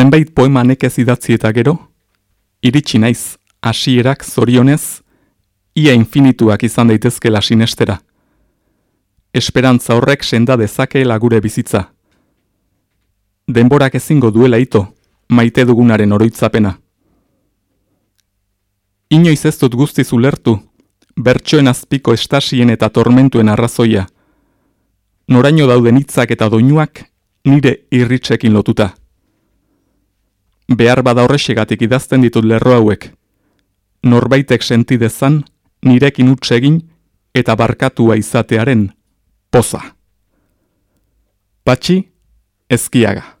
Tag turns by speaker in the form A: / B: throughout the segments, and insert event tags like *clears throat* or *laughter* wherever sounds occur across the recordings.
A: Zenbait poema nekez idatzi eta gero, iritsi naiz, hasierak zorionez, ia infinituak izan daitezkela sinestera. Esperantza horrek senda dezakeela gure bizitza. Denborak ezingo duela ito, maite dugunaren oroitzapena. Inoiz ez dut guztiz ulertu, bertsoen azpiko estasien eta tormentuen arrazoia. Noraino dauden hitzak eta doinuak nire irritsekin lotuta. Behar bada horrexegatik idazten ditut lerro hauek. Norbaitek sentidezan, nirekin utsegin eta barkatua izatearen poza. Patxi, ezkiaga.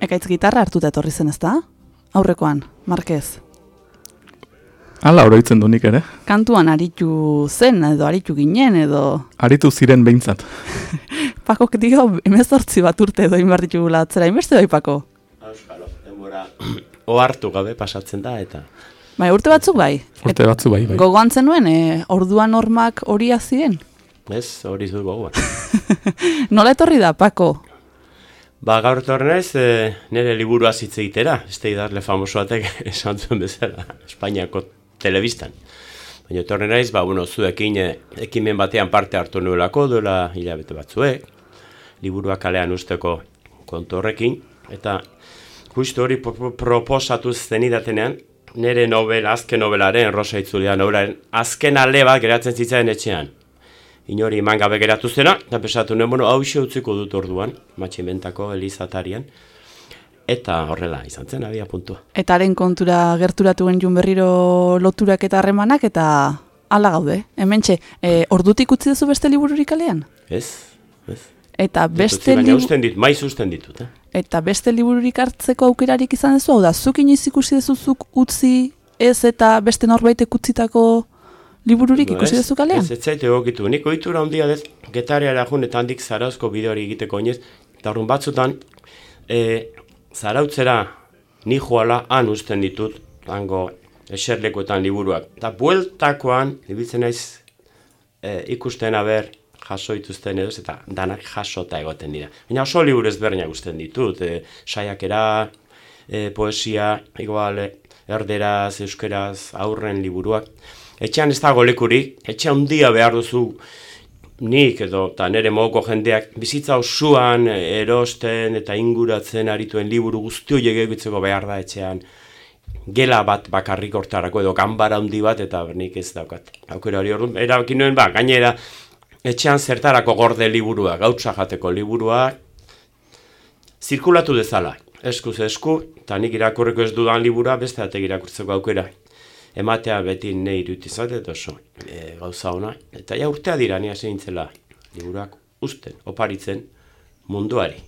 B: Ekaitz gitarra hartuta etorri zen ezta? Aurrekoan, Marquez.
A: Hala oroitzen du nik ere.
B: Kantuan aritu zen edo aritu ginen edo...
A: Aritu ziren behintzat. *laughs*
B: Pako, dio, emezortzi bat urte edo inbarritu gula atzera, inbeste doi, Pako?
C: Euskalo, denbora *clears throat* ohartu gabe pasatzen da eta...
B: Bai, urte batzuk bai.
A: Urte batzuk bai, bai.
B: Gogoan zenuen, e, orduan normak hori ziren?
C: Ez, hori zu gogoan. *laughs*
B: Nola etorri da, Pako?
C: Ba, gaur etorren ez, e, nire liburua zitze egitera, ez da idarle famosoatek *laughs* esan zuen bezala, Espainiako telebistan. Baina naiz, ba, bueno, zuekin e, ekimen batean parte hartu nuelako, duela hilabete batzuek, liburua kalean usteko kontu horrekin, eta justu hori proposatu zenidatenean, nire novela, azken novelaren, Rosa Itzulia novelaren, azken ale bat geratzen zitzaren etxean. Inori eman gabe geratu zena, eta pesatu nuen, bueno, hau utziko dut orduan, matximentako elizatarian, eta horrela izan zen, abia puntua.
B: Eta haren kontura gerturatu genuen berriro loturak eta harremanak, eta ala gaude, hemen txe, e, ordutik utzi duzu beste libururik alean?
C: Ez, ez.
B: Eta beste liburu...
C: dit, maiz usten ditut, eh?
B: Eta beste libururik hartzeko aukerarik izan duzu, hau da, zuk inoiz ikusi dezuzuk utzi ez eta beste norbaitek utzitako libururik no, ikusi duzu kalean?
C: Ez, ez egokitu, niko itura handia dez, getariara jun eta handik zarauzko bideori egiteko inoiz, eta horren batzutan, e, zarautzera ni joala han usten ditut, hango eserlekoetan liburuak. Eta bueltakoan, ibiltzen naiz e, ikusten aber jaso ituzten edo, eta danak jasota egoten dira. Baina oso liburu ezberdinak usten ditut, e, saiakera, e, poesia, igual, erderaz, euskeraz, aurren liburuak. Etxean ez dago lekurik, etxe handia behar duzu. Nik edo eta nire mogoko jendeak bizitza osoan erosten eta inguratzen arituen liburu guzti horiek egitzeko behar da etxean. Gela bat bakarrik hortarako edo ganbara handi bat eta nik ez daukat. Aukera hori orduan, erabaki nuen ba, gainera etxean zertarako gorde liburua, gautza jateko liburua, zirkulatu dezala, eskuz esku, eta nik irakurreko ez dudan libura, beste atek irakurtzeko aukera ematea beti nahi dut izate oso e, gauza ona. Eta ja urtea dira ni hasi nintzela liburuak usten, oparitzen munduari.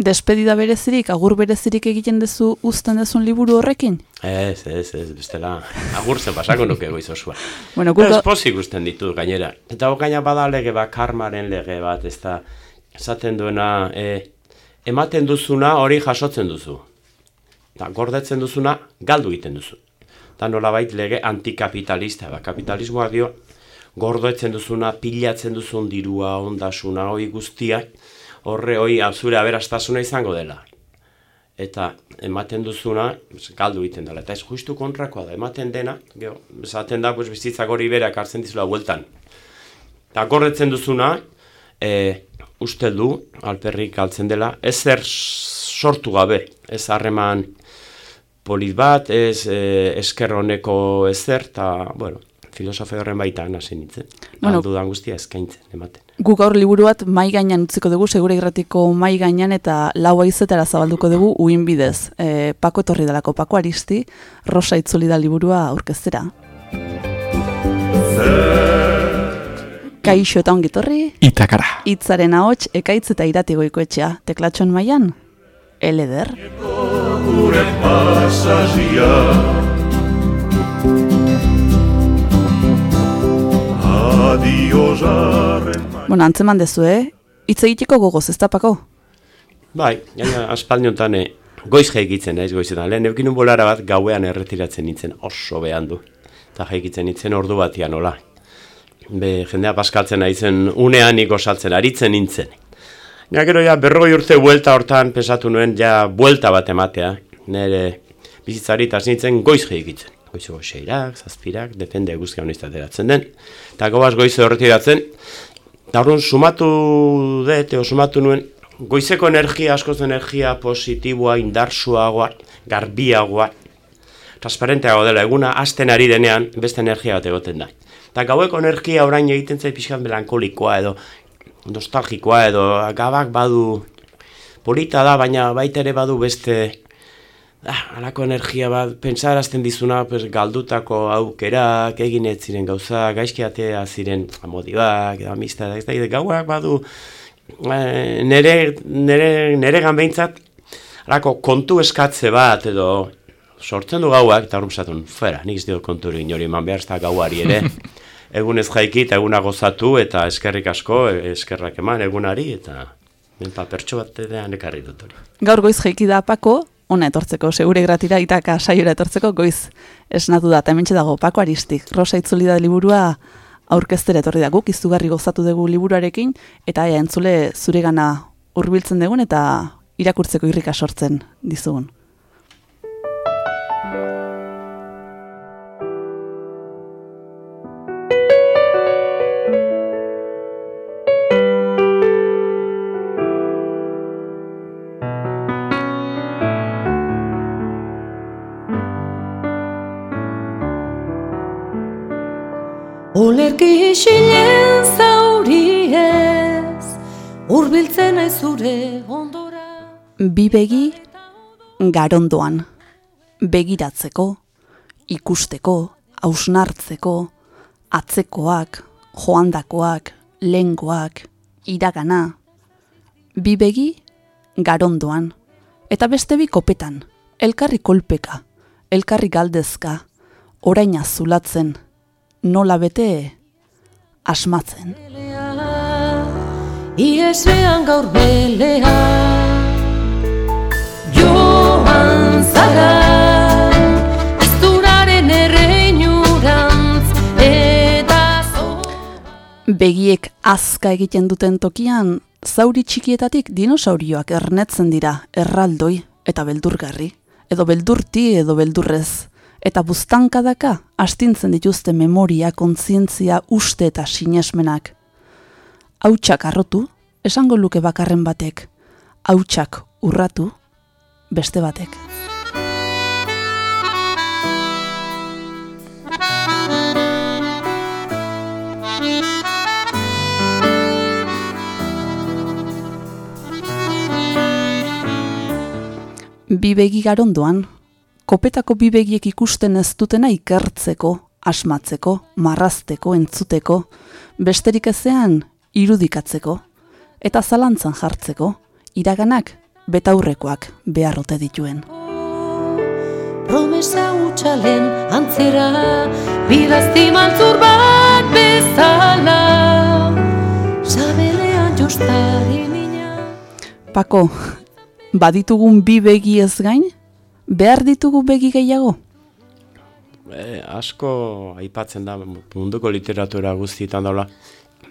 B: Despedida berezirik, agur berezirik egiten duzu uzten dezun liburu horrekin?
C: Ez, ez, ez, bestela, agur zen pasako nuke goiz osua. *laughs*
B: bueno, kulto...
C: Ez pozik usten ditu gainera. Eta gaina bada lege bat, karmaren lege bat, ez da, esaten duena, e, ematen duzuna hori jasotzen duzu. Eta gordetzen duzuna, galdu egiten duzu eta nolabait lege antikapitalista, ba, kapitalismoa dio, gordoetzen duzuna, pilatzen duzun dirua, ondasuna, hoi guztia, horre hoi zure aberastasuna izango dela. Eta ematen duzuna, galdu egiten dela. Eta ez justu kontrakoa da, ematen dena, geho, esaten da, pues, bizitzak hori berak hartzen dizula bueltan. Eta gordetzen duzuna, e, uste du, alperrik galtzen dela, ezer sortu gabe, ez harreman polit bat, ez e, esker honeko ezer, eta, bueno, filosofia horren baita hasi nintzen.
B: Bueno.
C: Bueno, dudan guztia eskaintzen, ematen.
B: Gu gaur liburu bat mai gainean utziko dugu, segure irratiko mai gainean eta lau aizetara zabalduko dugu uin bidez. E, pako etorri dalako, pako aristi, rosa itzuli da liburua aurkeztera. Kaixo eta ongitorri,
A: Itakara.
B: hitzaren ahots ekaitz eta irati goikoetxea, teklatxon mailan, eleder.
D: gure jarren
B: Bueno, antzeman dezu, eh? Hitz egiteko gogoz, ez da pako?
C: Bai, gaina aspaldiontan eh, goiz jaikitzen naiz goizetan. Lehen eukin un bolara bat gauean erretiratzen nintzen oso behan du. Eta jaikitzen nintzen ordu batian nola. Be, jendea paskaltzen naizen unean nik osaltzen aritzen nintzen. Ja, gero ja, berrogei urte buelta hortan pesatu nuen ja buelta bat ematea. Nere bizitzari eta nintzen goiz jaikitzen. Goizeko seirak, zazpirak, depende guztia honizta ateratzen den. Eta goaz goize horretiratzen, Eta orduan sumatu dut, edo sumatu nuen, goizeko energia, askoz energia positiboa, indarsuagoa, garbiagoa, transparenteago dela, eguna hasten ari denean, beste energia bat egoten da. Eta gaueko energia orain egiten zait pixkat melankolikoa edo nostalgikoa edo gabak badu polita da, baina baita ere badu beste ah, alako energia bat, pentsarazten dizuna pues, galdutako aukerak, egin ez ziren gauza, gaizki ziren amodibak, edo amistad, ez da, gauak badu eh, nere, nere, nere behintzat, alako kontu eskatze bat edo sortzen du gauak, eta horren zatun, fuera, nik ez dio konturi inori eman behar, ez da gauari ere, *laughs* egunez jaiki eta eguna gozatu, eta eskerrik asko, eskerrak eman egunari, eta eta pertso bat edean ekarri dut hori.
B: Gaur goiz jaiki da pako, ona etortzeko, segure gratira itaka saiora etortzeko goiz esnatu da, eta dago pako aristik. Rosa itzuli da liburua aurkeztera etorri da guk, izugarri gozatu dugu liburuarekin, eta ea entzule zuregana hurbiltzen dugun eta irakurtzeko irrika sortzen dizugun.
E: Isilen zauriez, urbiltzen naiz zure ondora.
B: Bi begi garondoan, begiratzeko, ikusteko, hausnartzeko, atzekoak, joandakoak, lengoak, iragana. Bi begi garondoan, eta beste bi kopetan, elkarri kolpeka, elkarri galdezka, oraina zulatzen, nola bete asmatzen.
E: Iesean gaur belea Joan zara Azturaren erreinurantz Eta
B: Begiek azka egiten duten tokian, zauri txikietatik dinosaurioak ernetzen dira erraldoi eta beldurgarri, edo beldurti edo beldurrez, eta buztankadaka astintzen dituzte memoria, kontzientzia, uste eta sinesmenak. Hautsak arrotu, esango luke bakarren batek, hautsak urratu, beste batek. Bi begi garondoan, kopetako bi begiek ikusten ez dutena ikertzeko, asmatzeko, marrazteko, entzuteko, besterik ezean irudikatzeko, eta zalantzan jartzeko, iraganak betaurrekoak beharrote dituen.
E: Promesa utxalen antzera Bidazti maltzur bat bezala. Sabelean jostari mina.
B: Pako, baditugun bi begi ez gain, behar ditugu begi gehiago?
C: E, asko aipatzen da munduko literatura guztietan daula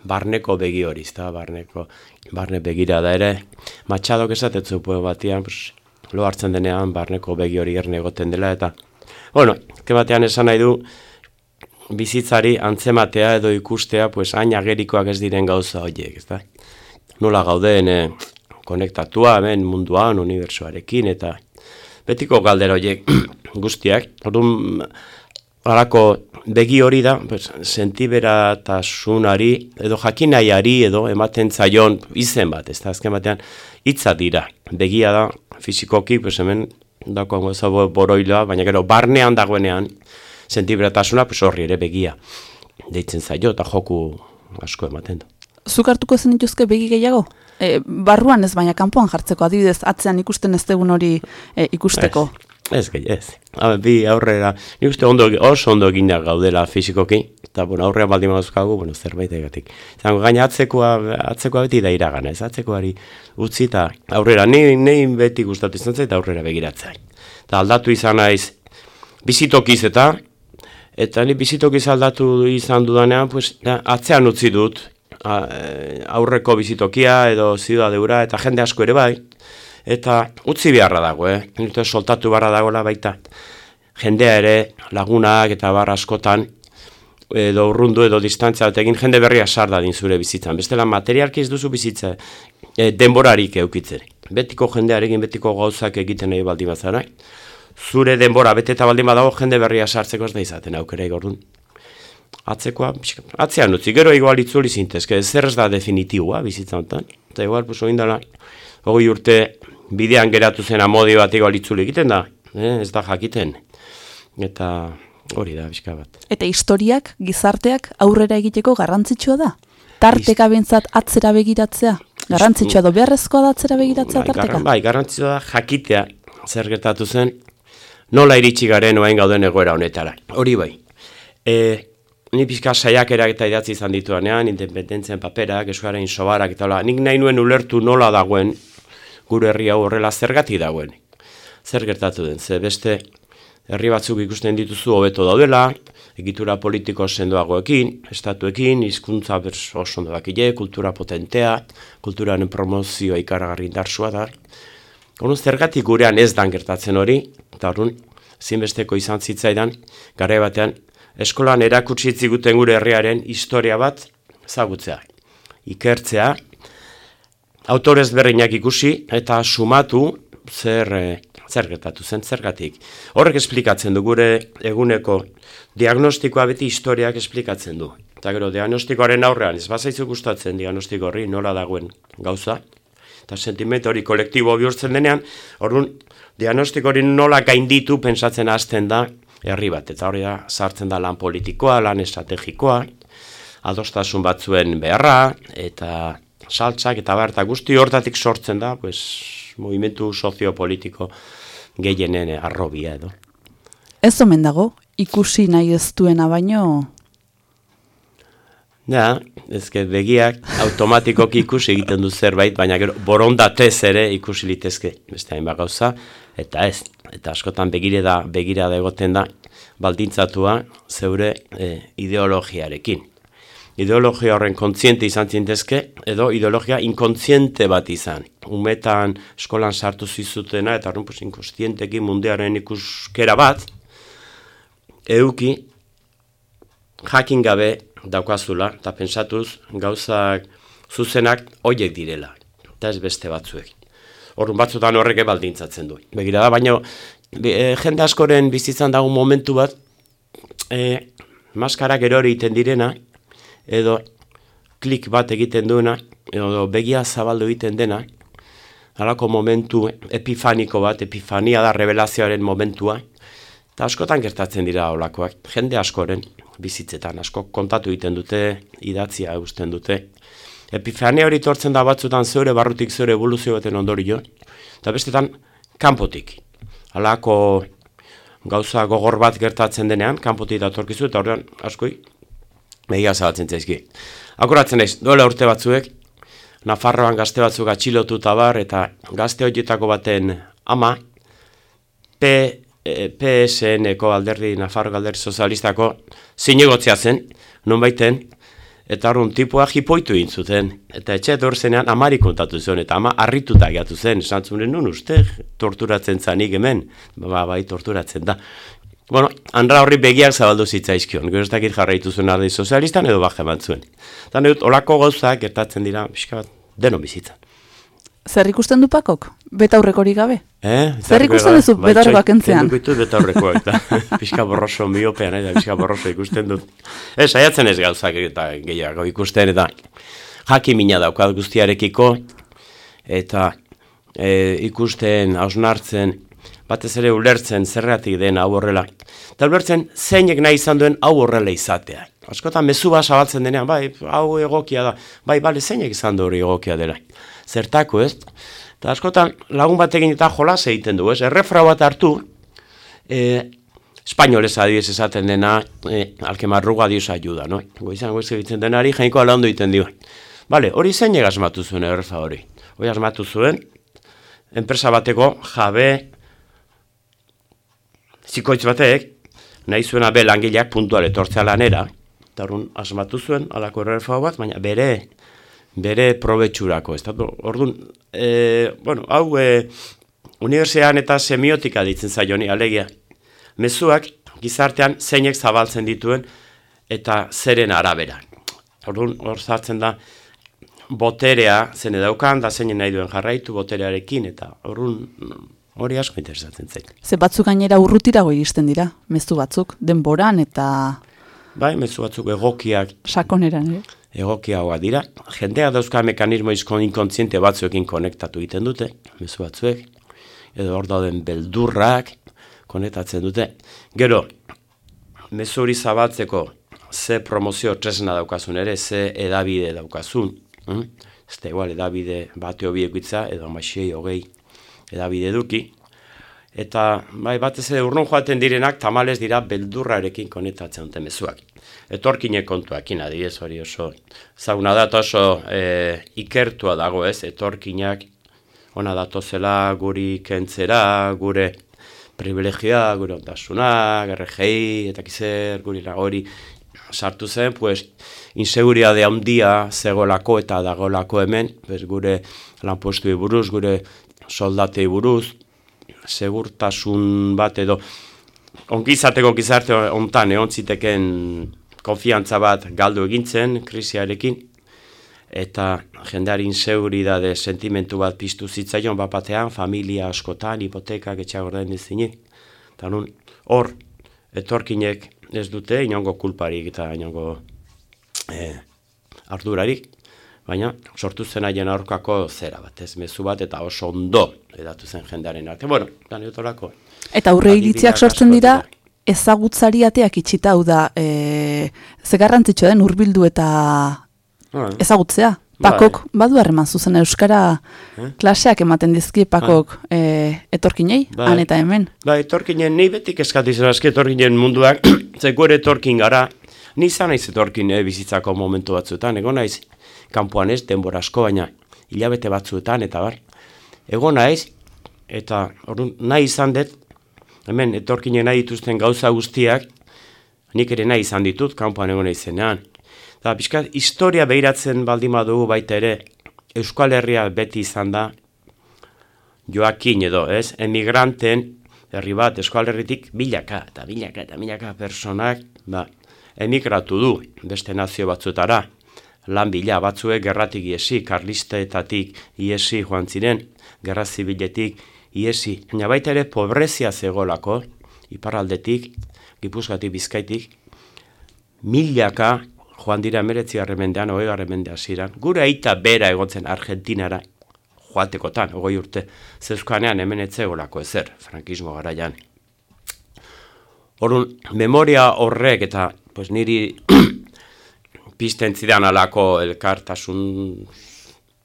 C: barneko begi hori, ezta barneko barne begira da ere. Matxadok esatetzu poe batian, pues, lo hartzen denean barneko begi hori erne egoten dela eta bueno, ke batean esan nahi du bizitzari antzematea edo ikustea, pues hain agerikoak ez diren gauza horiek, ezta? Nola gauden eh, konektatua hemen munduan, unibertsuarekin eta betiko galdera horiek *clears throat* guztiak. Orduan, Halako begi hori da, pues, sentiberatasunari, edo jakinaiari, edo ematen zaion izen bat, ez da, azken batean, hitza dira. Begia da, fizikoki, pues, hemen, dakoan goza bo- boroiloa, baina gero, barnean dagoenean, sentiberatasuna, pues, horri ere begia. Deitzen zaio, eta joku asko ematen du.
B: Zuk hartuko zen dituzke begi gehiago? E, barruan ez baina kanpoan jartzeko, adibidez, atzean ikusten ez degun hori e, ikusteko.
C: Ez, gehi, ez. Ha, bi aurrera, nik uste ondo, oso ondo eginak gaudela fizikoki, eta bueno, aurrera baldin mauzkagu, bueno, zerbait egatik. Zango, gaina atzekoa, atzekoa beti da iragana, ez atzekoari utzi eta aurrera, ni, ni beti gustatu izan zait aurrera begiratzea. Eta aldatu izan naiz bizitokiz eta, eta ni bizitokiz aldatu izan dudanean, pues, da, atzean utzi dut, aurreko bizitokia edo ziudadeura, eta jende asko ere bai, eta utzi beharra dago, eh? Nite soltatu beharra dagoela baita. Jendea ere, lagunak eta bar askotan, edo urrundu edo distantzia egin jende berria sar dadin zure bizitzan. Bestela materialki ez duzu bizitza e, denborarik eukitzen. Betiko jendearekin betiko gauzak egiten nahi baldin bazara. Zure denbora beteta baldin badago jende berria sartzeko ez da izaten aukera igorrun. Atzekoa, atzean utzi, gero igual itzuli zintezke, zer ez da definitiboa bizitza honetan. Eta igual, pues, oindala, hogei urte bidean geratu zen amodio bat igual itzuli egiten da, eh? ez da jakiten. Eta hori da, bizka bat.
B: Eta historiak, gizarteak aurrera egiteko garrantzitsua da? Tarteka bentsat atzera begiratzea? Garrantzitsua da, beharrezkoa da atzera begiratzea
C: Bai,
B: tarteka?
C: bai, garrantzitsua da jakitea zer gertatu zen, nola iritsi garen oain gauden egoera honetara. Hori bai. E, ni pixka saiakerak eta idatzi izan dituanean, independentzien paperak, eskuaren sobarak eta hola, nik nahi nuen ulertu nola dagoen gure herri hau horrela zergati dagoen. Zer gertatu den, ze beste herri batzuk ikusten dituzu hobeto daudela, egitura politiko sendoagoekin, estatuekin, hizkuntza oso ondo dakile, kultura potentea, kulturaren promozioa ikaragarri indarsua da. Orduan zergatik gurean ez dan gertatzen hori, eta orduan zinbesteko izan zitzaidan, garai batean, eskolan erakutsi ziguten gure herriaren historia bat ezagutzea. Ikertzea, autorez berreinak ikusi eta sumatu zer, eh, zer gertatu zen, zergatik. Horrek esplikatzen du gure eguneko diagnostikoa beti historiak esplikatzen du. Eta gero, diagnostikoaren aurrean, ez bazaizu gustatzen diagnostiko horri nola dagoen gauza, eta sentimentu hori kolektibo bihurtzen denean, orduan, diagnostiko hori nola gainditu pensatzen hasten da herri bat, eta hori da, sartzen da lan politikoa, lan estrategikoa, adostasun batzuen beharra, eta saltzak eta bar, eta guzti hortatik sortzen da, pues, movimentu soziopolitiko gehienen arrobia edo.
B: Ez omen dago, ikusi nahi ez duena baino,
C: Ja, ezke begiak automatikoki ikusi egiten du zerbait, baina gero borondatez ere ikusi litezke beste hainbat gauza, eta ez, eta askotan begire da, begira da egoten da, baldintzatua zeure e, ideologiarekin. Ideologia horren kontziente izan zintezke, edo ideologia inkontziente bat izan. Umetan eskolan sartu zizutena, eta pues, inkontzientekin mundiaren ikuskera bat, euki jakin gabe daukazula, eta pentsatuz gauzak zuzenak hoiek direla, eta ez beste batzuek. Orrun batzutan horrek baldintzatzen du. Begira da, baina e, jende askoren bizitzan dago momentu bat, e, maskarak erori egiten direna, edo klik bat egiten duena, edo begia zabaldu egiten dena, halako momentu epifaniko bat, epifania da revelazioaren momentua, eta askotan gertatzen dira olakoak. Jende askoren bizitzetan, asko kontatu egiten dute, idatzia eusten dute. Epifania hori tortzen da batzutan zeure barrutik zeure evoluzio baten ondorio, eta bestetan kanpotik. Halako gauza gogor bat gertatzen denean, kanpotik datorkizu, eta horrean askoi begia zabatzen zaizki. Akoratzen naiz, duela urte batzuek, Nafarroan gazte batzuk atxilotu bar, eta gazte horietako baten ama, P, e, PSN-eko alderdi, Nafarro alderdi sozialistako, zinegotzea zen, nonbaiten, eta horren tipua jipoitu egin zuten. Eta etxe etor zenean amari kontatu zuen, eta ama harrituta gehiatu zen, esan nun uste, torturatzen zanik hemen, ba, bai, torturatzen da. Bueno, andra horri begiak zabaldu zitzaizkion, gero ez dakit jarraitu zuen aldi sozialistan edo baja eman zuen. Eta olako gauzak gertatzen dira, pixka bat, denon bizitzan.
B: Zer ikusten du pakok? Betaurrekorik gabe?
C: Eh?
B: Zer ikusten duzu betaurrekoak kentzean?
C: Kenduko ditut betaurrekoak, eta *laughs* pixka borroso miopean, eta pixka borroso ikusten dut. Ez, saiatzen ez gauzak eta gehiago ikusten, eta jakimina daukat guztiarekiko, eta e, ikusten, hausnartzen, batez ere ulertzen zergatik den hau horrela. Eta ulertzen zeinek nahi izan duen hau horrela izatea. Askotan mezu bat zabaltzen denean, bai, hau egokia da, bai, bale, zeinek izan du hori egokia dela. Zertako ez? Eta askotan lagun batekin eta jolas egiten du, ez? Errefra bat hartu, e, espainolez adibidez esaten dena, e, alkemarruga dios ayuda, no? Goizan goiz egiten denari, jainko ala ondo egiten dio. Bale, hori zeinek asmatu zuen errefa hori. Hori asmatu zuen, enpresa bateko jabe zikoitz batek, nahi zuena be langileak puntual etortzea lanera, eta asmatu zuen alako errefa bat, baina bere bere probetxurako, ez da, orduan, e, bueno, hau, e, unibertsean eta semiotika ditzen zaioni, alegia, mezuak gizartean zeinek zabaltzen dituen eta zeren arabera. Orduan, hor zartzen da, boterea zen edaukan, da zeinen nahi duen jarraitu boterearekin, eta orduan, hori asko interesatzen zait.
B: Ze batzuk gainera urrutirago iristen dira, mezu batzuk, denboran eta
C: Bai, mezu batzuk egokiak
B: sakoneran ere.
C: Egokiagoa dira. Jendea dauzka mekanismo izko inkontziente batzuekin konektatu egiten dute, mezu batzuek, edo hor dauden beldurrak konektatzen dute. Gero, mezu hori zabaltzeko ze promozio tresna daukazun ere, ze edabide daukazun. Hm? Ez da igual, edabide bate hobi ekitza, edo amaxei hogei edabide duki. Eta bai, batez ere urrun joaten direnak tamales dira beldurrarekin konektatzen dute mezuak. Etorkine kontuakin adibidez hori oso zauna da oso e, ikertua dago ez, etorkinak ona datozela guri kentzera, gure privilegioa, gure ondasuna, gerregei, eta kizer, guri hori sartu zen, pues, inseguriade handia zegoelako eta dagoelako hemen, pues, gure lanpostuei buruz, gure soldatei buruz, segurtasun bat edo ongizateko gizarte hontan egon ziteken konfiantza bat galdu egintzen krisiarekin eta jendeari inseguridade sentimentu bat piztu zitzaion bapatean, familia askotan, hipotekak etxea gorden dizinik. Eta hor, etorkinek ez dute inongo kulparik eta inongo eh, ardurarik, baina sortu zen haien aurkako zera bat, ez mezu bat eta oso ondo edatu zen jendearen arte. Bueno, da neotorako.
B: Eta aurre iritziak sortzen dira, ezagutzari ateak itxita hau da, e, ze garrantzitsua den hurbildu eta
C: Ah,
B: ezagutzea.
C: Bai.
B: Pakok badu harreman zuzen euskara
C: Eh?
B: klaseak ematen dizki pakok e, etorkinei,
C: Bai.
B: han eta hemen.
C: Ba, etorkinen, ni betik eskatu izan aski etorkinen munduak, *clears throat* ze etorkin gara, ni izan naiz etorkin eh, bizitzako momentu batzuetan, egon naiz, kanpoan ez, denbora asko, baina hilabete batzuetan, eta bar, egon naiz, eta orduan, nahi izan dut, hemen etorkinen nahi dituzten gauza guztiak, nik ere nahi izan ditut, kanpoan egon naizenean. Eta pixkat, historia behiratzen baldin badugu baita ere, Euskal Herria beti izan da, Joakin edo, ez, emigranten herri bat Euskal Herritik bilaka eta bilaka eta milaka personak ba, emigratu du beste nazio batzuetara. Lan bila batzuek gerratik iesi, karlisteetatik iesi joan ziren, gerra zibiletik iesi. Baina ere pobrezia zegolako, iparraldetik, gipuzgatik bizkaitik, milaka joan dira emeretzi mendean, hogei mendean ziren. Gure aita bera egotzen Argentinara, joatekotan, ogoi urte, zeuskanean hemen etzegolako ezer, frankismo garaian. Orduan, memoria horrek eta pues, niri pizten zidan alako elkartasun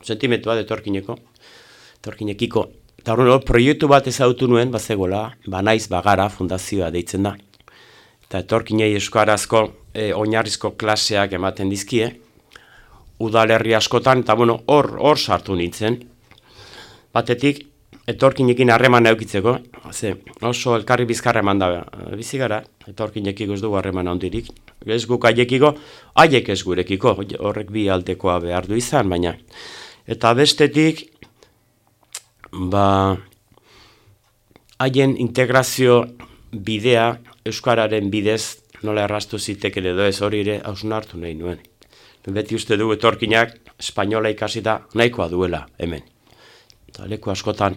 C: sentimentu bat etorkineko, etorkinekiko. Eta orduan, hor, proiektu bat ezagutu nuen, bazegola, banaiz bagara fundazioa deitzen da. Eta etorkinei euskarazko e, oinarrizko klaseak ematen dizkie, udalerri askotan, eta bueno, hor, hor sartu nintzen. Batetik, etorkinekin harreman eukitzeko, ze oso elkarri bizkarra eman da eh, bizi gara, etorkinekiko ez dugu harreman handirik. Ez guk haiekiko, haiek ez gurekiko, horrek bi aldekoa behar du izan, baina. Eta bestetik, ba, haien integrazio bidea, Euskararen bidez, nola errastu ziteken edo ez hori ere hausnartu nahi nuen. Beti uste du etorkinak, espainola ikasi da nahikoa duela hemen. eta leku askotan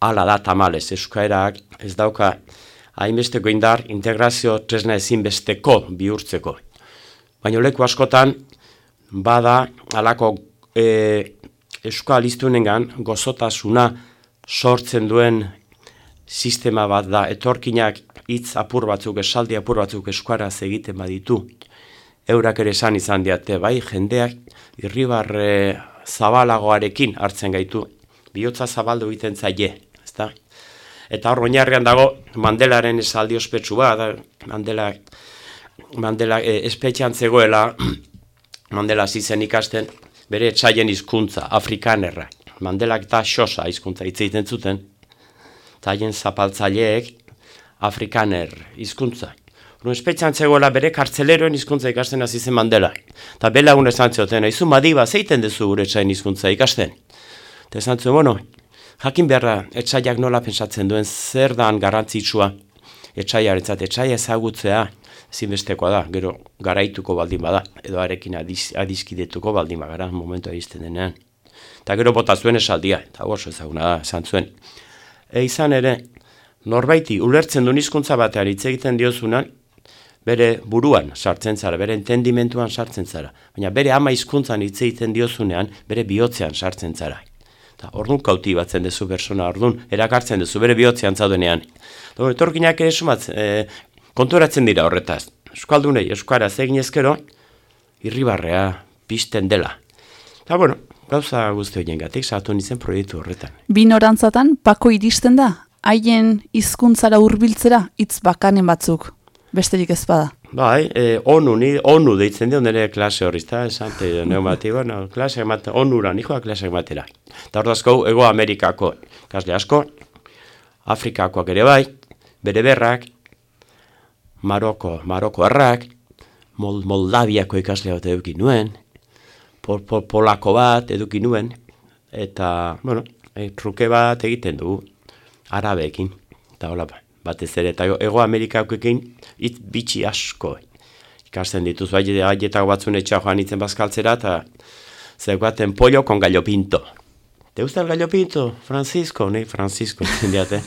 C: ala da tamalez, euskarak ez dauka hainbesteko indar integrazio tresna ezinbesteko bihurtzeko. Baina leku askotan bada alako e, euskal iztunengan gozotasuna sortzen duen sistema bat da, etorkinak hitz apur batzuk, esaldi apur batzuk eskuaraz egiten baditu. Eurak ere esan izan diate, bai, jendeak irribarre zabalagoarekin hartzen gaitu. Biotza zabaldu egiten zaie? Eta hor oinarrian dago Mandelaren esaldi ospetsu bat, Mandela, Mandela e, espetxean zegoela, *clears throat* Mandela zizen ikasten, bere etxaien hizkuntza Afrikanerra. Mandelak eta xosa hizkuntza hitz egiten zuten, taien zapaltzaileek Afrikaner hizkuntza. Horren espetxean zegoela bere kartzeleroen hizkuntza ikasten hasi Mandela. Eta bela egun esan zioten, aizu madiba, zeiten dezu gure etxaien hizkuntza ikasten. Eta esan zuen, bueno, jakin beharra etxaiak nola pensatzen duen zer dan garrantzitsua etxaiarentzat etxaia ezagutzea zinbestekoa da, gero garaituko baldin bada, edo arekin adiz, adizkidetuko baldin bagara momentu iristen denean. Eta gero bota zuen esaldia, eta oso ezaguna da, esan zuen. E izan ere, norbaiti ulertzen duen hizkuntza batean hitz egiten diozunan, bere buruan sartzen zara, bere entendimentuan sartzen zara. Baina bere ama hizkuntzan hitz egiten diozunean, bere bihotzean sartzen zara. Eta orduan kauti batzen dezu persona, orduan erakartzen dezu bere bihotzean zaudenean. Etorkinak ere sumat, e, konturatzen dira horretaz. Euskaldunei, euskaraz egin ezkero, irribarrea, pisten dela. Eta bueno, gauza guzti horien gatik, sartu nintzen proiektu horretan.
B: Bi norantzatan, pako iristen da, haien hizkuntzara hurbiltzera hitz bakanen batzuk, besterik ez bada.
C: Bai, e, onu, ni, onu deitzen dio nire klase hori, eta esan te neu bati, bueno, klase emate, onura, nikoa klase ematera. Eta hor dazko, ego Amerikako, kasle asko, Afrikakoak ere bai, bere berrak, Maroko, Maroko errak, Mol, Moldaviako ikasle bat eduki nuen, pol, pol, polako bat eduki nuen, eta, bueno, e, truke bat egiten dugu, arabeekin, eta hola, batez ere, eta ego Amerikakoekin hitz bitxi asko ikasten dituz, bai, aietako batzun etxea joan itzen bazkaltzera, eta zeugaten pollo con gallo pinto. ¿Te gusta el gallo pinto, Francisco? Nei, Francisco, *laughs* zindiate.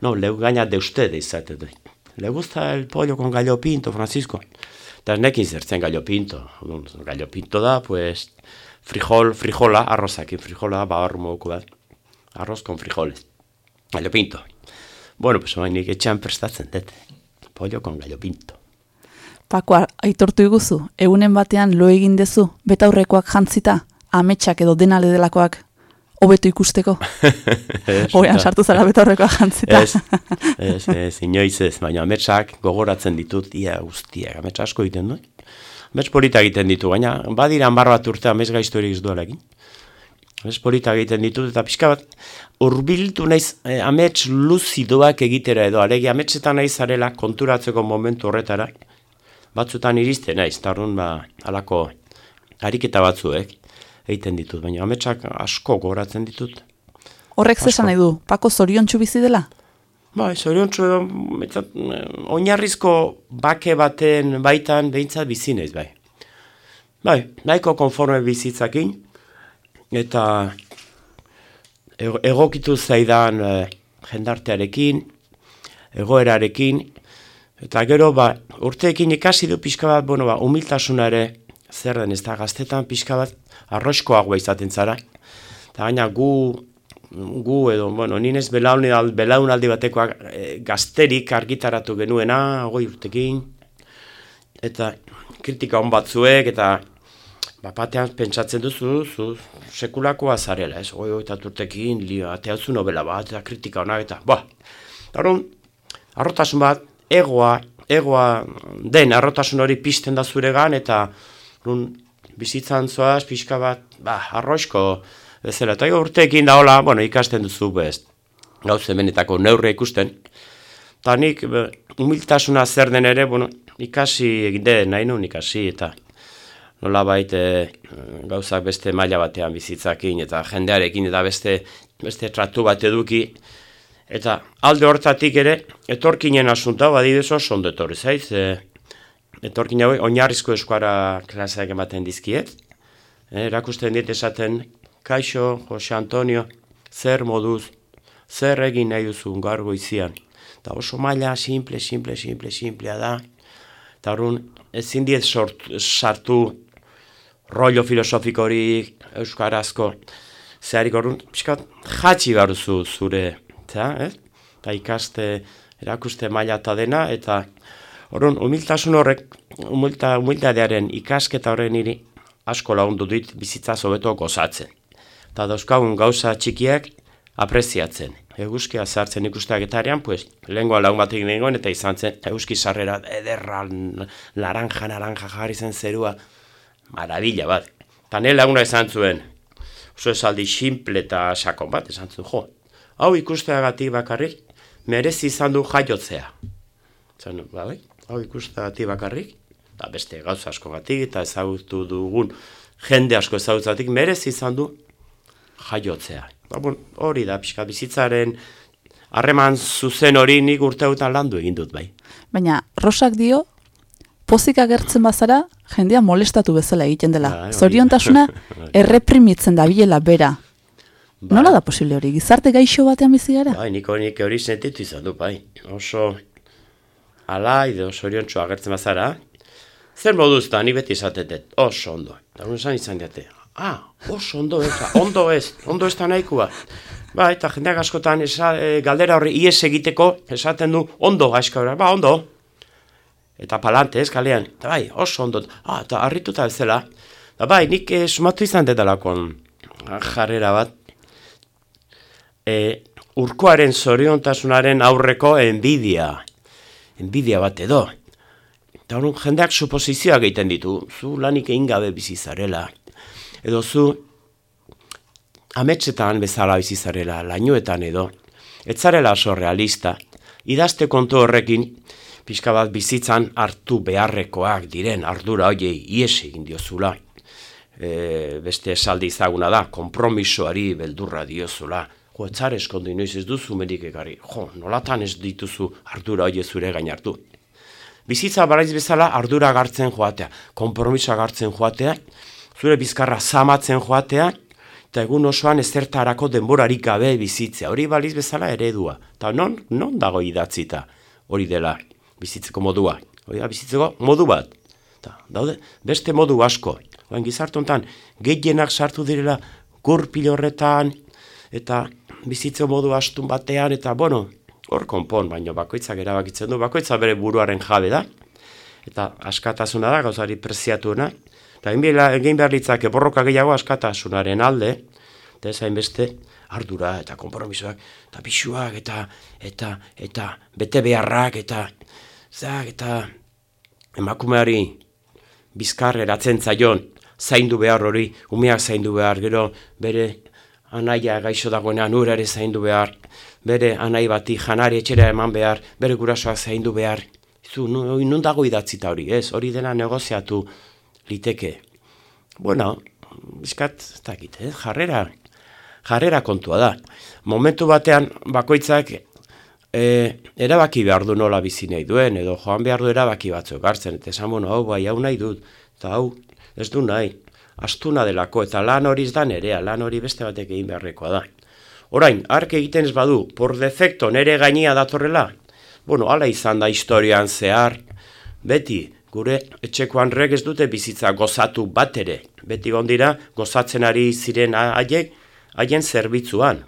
C: no, leu gaina de ustedes, izate du. Le gusta el pollo con gallo pinto, Francisco? Eta nekin zertzen gallo pinto. Gallo pinto da, pues, frijol, frijola, arrozakin, frijola, ba. Arroz con frijoles. Gallo pinto. Bueno, pues, bain nik etxean prestatzen dut. Pollo con gallo pinto.
B: Pako, aitortu iguzu, egunen batean lo egin dezu, betaurrekoak jantzita, ametsak edo denale delakoak, hobeto ikusteko. *laughs*
C: Eta-
B: sartu zara betaurrekoak jantzita.
C: Ez, ez, ez, inoiz ez, baina ametsak gogoratzen ditut ia guztiak, amets asko egiten du. Amets polita egiten ditu, baina badira hamar bat urte amets gaiztorik ez duela egin. Polita egiten ditut, eta pixka bat, urbiltu naiz eh, amets luzidoak egitera edo, alegi ametsetan naiz zarela konturatzeko momentu horretara, batzutan iristen naiz, eta orduan ba, alako ariketa batzuek egiten ditut, baina ametsak asko gogoratzen ditut.
B: Horrek zesan nahi du, pako zoriontsu bizi dela?
C: Zoriontsu edo, betzat, eh, oinarrizko bake baten baitan behintzat bizi naiz bai. Bai, nahiko konforme bizitzakin, eta ego- egokitu zaidan eh, jendartearekin, egoerarekin, eta gero, ba, urteekin ikasi du pixka bat, bueno, ba, humiltasuna ere, zer den, ez da, gaztetan pixka bat, arroskoagoa izaten zara, eta gaina gu, gu edo, bueno, ninez belaunaldi, batekoak e, gazterik argitaratu genuena, hogei urtekin, eta kritika on batzuek, eta bapatean pentsatzen duzu, zu sekulakoa zarela, ez, hogei eta urtekin, lio, ateatzu novela bat, eta kritika onak, eta, ba, Orduan, arrotasun bat, egoa, egoa den arrotasun hori pizten da zuregan, eta nun, bizitzan zoaz, pixka bat, ba, arroisko, bezala, eta urteekin da hola, bueno, ikasten duzu bez, gauze benetako neurre ikusten, eta nik, be, humiltasuna zer den ere, bueno, ikasi egin den, nahi nuen ikasi, eta nola baita gauzak beste maila batean bizitzakin, eta jendearekin, eta beste, beste tratu bat eduki, Eta alde hortatik ere, etorkinen asunta, badidez oso ondo etorri zaiz, e, etorkin hauek oinarrizko eskuara klaseak ematen dizkiet, e, erakusten dit esaten, kaixo, Jose Antonio, zer moduz, zer egin nahi duzu gaur goizian. Eta oso maila simple, simple, simple, simplea da. Eta horren, ezin diet sort, sartu rollo filosofikorik euskarazko zeharik horren, pixkat, jatxi behar duzu zure, eta, ez? Eta ikaste, erakuste maila eta dena, eta horren, humiltasun horrek, humilta, humiltadearen ikasketa horren niri asko lagundu dit bizitza hobeto gozatzen. Eta dauzkagun gauza txikiak apreziatzen. Eguzkia sartzen ikusteak etarean, pues, lehengoa lagun batek nengoen, eta izan zen, eguzki sarrera ederra, n- laranja, naranja jarri zen zerua, marabila bat. Eta nire laguna esan zuen, oso esaldi simple eta sakon bat, esan zuen, jo, hau ikusteagatik bakarrik, merezi izan du jaiotzea. Zan, bai, hau ikusteagatik bakarrik, eta beste gauza asko gatik, eta ezagutu dugun jende asko ezagutzatik, merezi izan du jaiotzea. Ba, bon, hori da, pixka bizitzaren harreman zuzen hori nik urteutan landu egin dut bai.
B: Baina, Rosak dio, pozik agertzen bazara, jendea molestatu bezala egiten dela.
C: Bai.
B: Zoriontasuna *laughs*
C: Bai.
B: erreprimitzen da bilela bera.
C: Bai.
B: Nola da posible hori? Gizarte gaixo batean bizi gara?
C: Bai, niko nik hori sentitu izan du, bai. Oso ala, edo soriontsu agertzen bazara, zer moduz da, ni beti esatetet, oso ondo. Eta gure esan izan diate, ah, oso ondo ez, ondo ez, ondo ez da nahikoa. Ba, eta jendeak askotan esa, e, galdera horri ies egiteko, esaten du, ondo gaizka ba, ondo. Eta palante, ez, kalean, eta bai, oso ondo, ah, eta harrituta bezala. Eta bai, nik eh, sumatu izan dedalakon jarrera bat, e, urkoaren zoriontasunaren aurreko enbidia. Enbidia bat edo. Eta horren jendeak suposizioak egiten ditu. Zu lanik egin gabe bizi zarela. Edo zu ametsetan bezala bizi zarela, lainuetan edo. Ez zarela oso realista. Idazte kontu horrekin, pixka bat bizitzan hartu beharrekoak diren ardura hoiei ies egin diozula. E, beste esaldi ezaguna da, konpromisoari beldurra diozula. Jo, etzar eskondo inoiz ez duzu merik ekarri. Jo, nolatan ez dituzu ardura hoi zure gain hartu. Bizitza baraiz bezala ardura gartzen joatea, konpromisoa gartzen joatea, zure bizkarra zamatzen joatea, eta egun osoan ezertarako denborarik gabe bizitzea. Hori baliz bezala eredua. Eta non, non dago idatzita hori dela bizitzeko modua. Hori da bizitzeko modu bat. Ta, daude beste modu asko. Oain gizarte honetan gehienak sartu direla gurpil horretan eta bizitze modu astun batean eta bueno, hor konpon, baino bakoitzak erabakitzen du, bakoitza bere buruaren jabe da. Eta askatasuna da, gauzari preziatuena. Eta egin behar- litzake borroka gehiago askatasunaren alde, eta ez hainbeste ardura eta konpromisoak, eta bisuak, eta, eta, eta bete beharrak, eta, zak, eta emakumeari bizkar eratzen zaion, zaindu behar hori, umeak zaindu behar, gero bere anaia gaixo dagoenean ura ere zaindu behar, bere anai bati janari etxera eman behar, bere gurasoak zaindu behar. Zu, non dago idatzita hori, ez? Hori dena negoziatu liteke. Bueno, bizkat, ez dakit, ez? Jarrera, jarrera kontua da. Momentu batean bakoitzak e, erabaki behar du nola bizi nahi duen, edo joan behar du erabaki batzuk hartzen, eta esan, bueno, hau bai, hau nahi dut, eta hau ez du nahi, astuna delako, eta lan hori ez da nerea, lan hori beste batek egin beharrekoa da. Orain, ark egiten ez badu, por defecto nere gainia datorrela, bueno, ala izan da historian zehar, beti, gure etxekoan ez dute bizitza gozatu bat ere, beti gondira gozatzen ari ziren ha- haiek, haien zerbitzuan.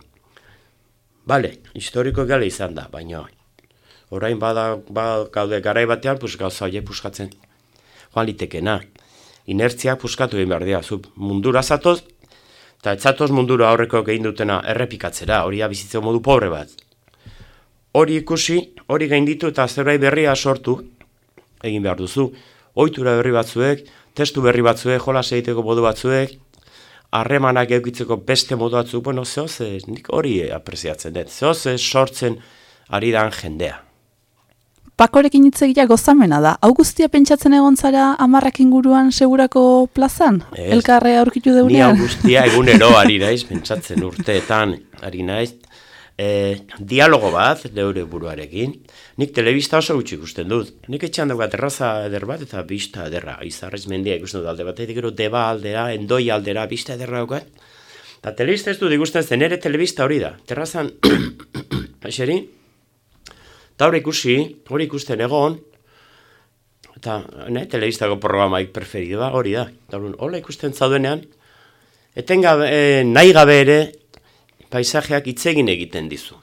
C: Bale, historiko gale izan da, baina orain bada, ba, gaude garai batean, pues, gauza horiek puskatzen. Joan litekena. Inertzia puskatu egin behar dira, zu mundura zatoz, eta ez zatoz mundura aurreko egin dutena errepikatzera, hori bizitzeko modu pobre bat. Hori ikusi, hori gainditu eta zerbait berria sortu, egin behar duzu. Ohitura berri batzuek, testu berri batzuek, jolas egiteko modu batzuek, harremanak eukitzeko beste modu batzuk, bueno, zehoze, nik hori apreziatzen dut, zehoze sortzen ari dan jendea.
B: Pakorekin hitz egitea gozamena da. Hau guztia pentsatzen egon zara amarrak inguruan segurako plazan?
C: Ez.
B: Elkarre aurkitu
C: Ni
B: deunean?
C: guztia egunero ari naiz, pentsatzen urteetan ari naiz, e, dialogo bat, leure buruarekin, nik telebista oso gutxi ikusten dut. Nik etxean daukat erraza eder bat eta bista ederra, izarrez mendia ikusten dut alde batetik, gero deba aldera, endoi aldera, bista ederra daukat. Eta telebista ez du digusten zen ere telebista hori da. Terrazan, *coughs* eseri, eta hori ikusi, hori ikusten egon, eta ne, telebistako programaik preferidoa hori da. Eta hori, hola ikusten zaudenean, etengabe, e, nahi gabe ere, paisajeak itzegin egiten dizu.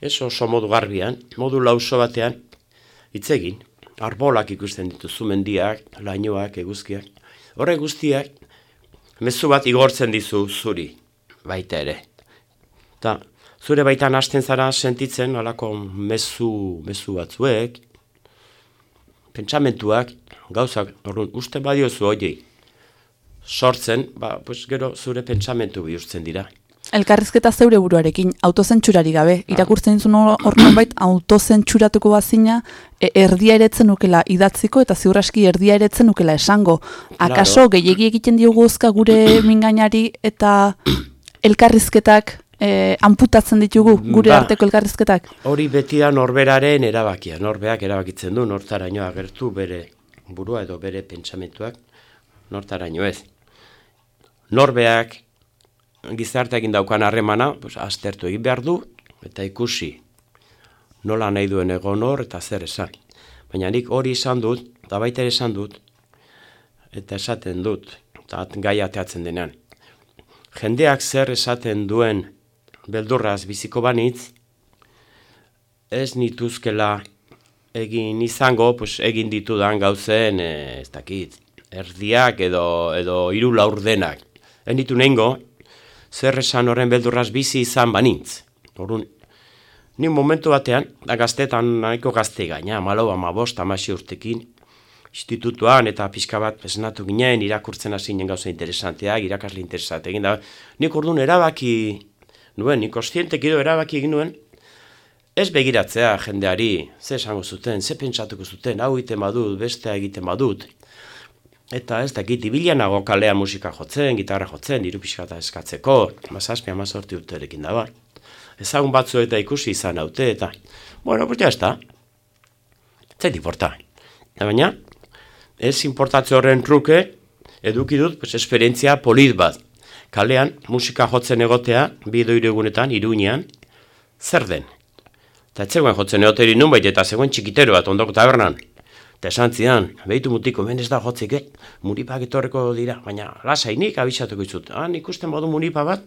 C: Ez oso modu garbian, modu lauso batean, itzegin. Arbolak ikusten dituzu mendiak, lainoak, eguzkiak. Horre guztiak, mezu bat igortzen dizu zuri, baita ere. Ta, zure baitan hasten zara sentitzen, alako mezu, mezu batzuek, pentsamentuak, gauzak, orduan, uste badiozu hoiei, sortzen, ba, pues, gero zure pentsamentu bihurtzen dira.
B: Elkarrizketa zeure buruarekin, autozentzurari gabe, irakurtzen zuen hor nonbait autozentzuratuko bazina, e, erdia eretzen nukela idatziko eta ziurraski erdia eretzen nukela esango. Akaso
C: Claro.
B: gehiegi egiten diogu ozka gure *clears throat* mingainari eta elkarrizketak e, amputatzen ditugu gure
C: Ba.
B: arteko elkarrizketak?
C: Hori beti da norberaren erabakia, norbeak erabakitzen du, nortaraino agertu bere burua edo bere pentsamentuak, nortaraino ez. Norbeak gizarteekin daukan harremana, pues, aztertu egin behar du, eta ikusi nola nahi duen egon hor eta zer esan. Baina nik hori esan dut, eta baita ere esan dut, eta esaten dut, eta gai ateatzen denean. Jendeak zer esaten duen beldurraz biziko banitz, ez nituzkela egin izango, pues, egin ditudan gauzen, eh, ez dakit, erdiak edo, edo hiru laurdenak. Ez ditu nengo, zer esan horren beldurraz bizi izan banintz. Orduan, ni momentu batean, da gaztetan nahiko gazte gaina, malo ama bost, amasi urtekin, institutuan eta pixka bat esnatu ginen, irakurtzen hasi ginen gauza interesanteak, irakasle interesante egin da. Nik orduan erabaki nuen, nik kostientek edo erabaki egin nuen, ez begiratzea jendeari, ze esango zuten, ze pentsatuko zuten, hau egiten badut, bestea egiten badut. Eta ez dakit, ibilianago kalea musika jotzen, gitarra jotzen, diru pixka eta eskatzeko, mazazpi, amazorti urterekin da bar. Ezagun batzu eta ikusi izan haute, eta, bueno, pues ya está. Zer importa. Eta baina, ez importatze horren truke, eduki dut, pues, esperientzia polit bat. Kalean, musika jotzen egotea, bi edo hiru egunetan, iruñean, zer den? Eta ez zegoen jotzen egoteri nunbait, eta zegoen txikitero bat ondoko tabernan. Eta esan zidan, behitu mutiko, ben ez da jotzik, eh? Muripak etorreko dira, baina lasainik abisatuko izut. Han ikusten modu muripa bat,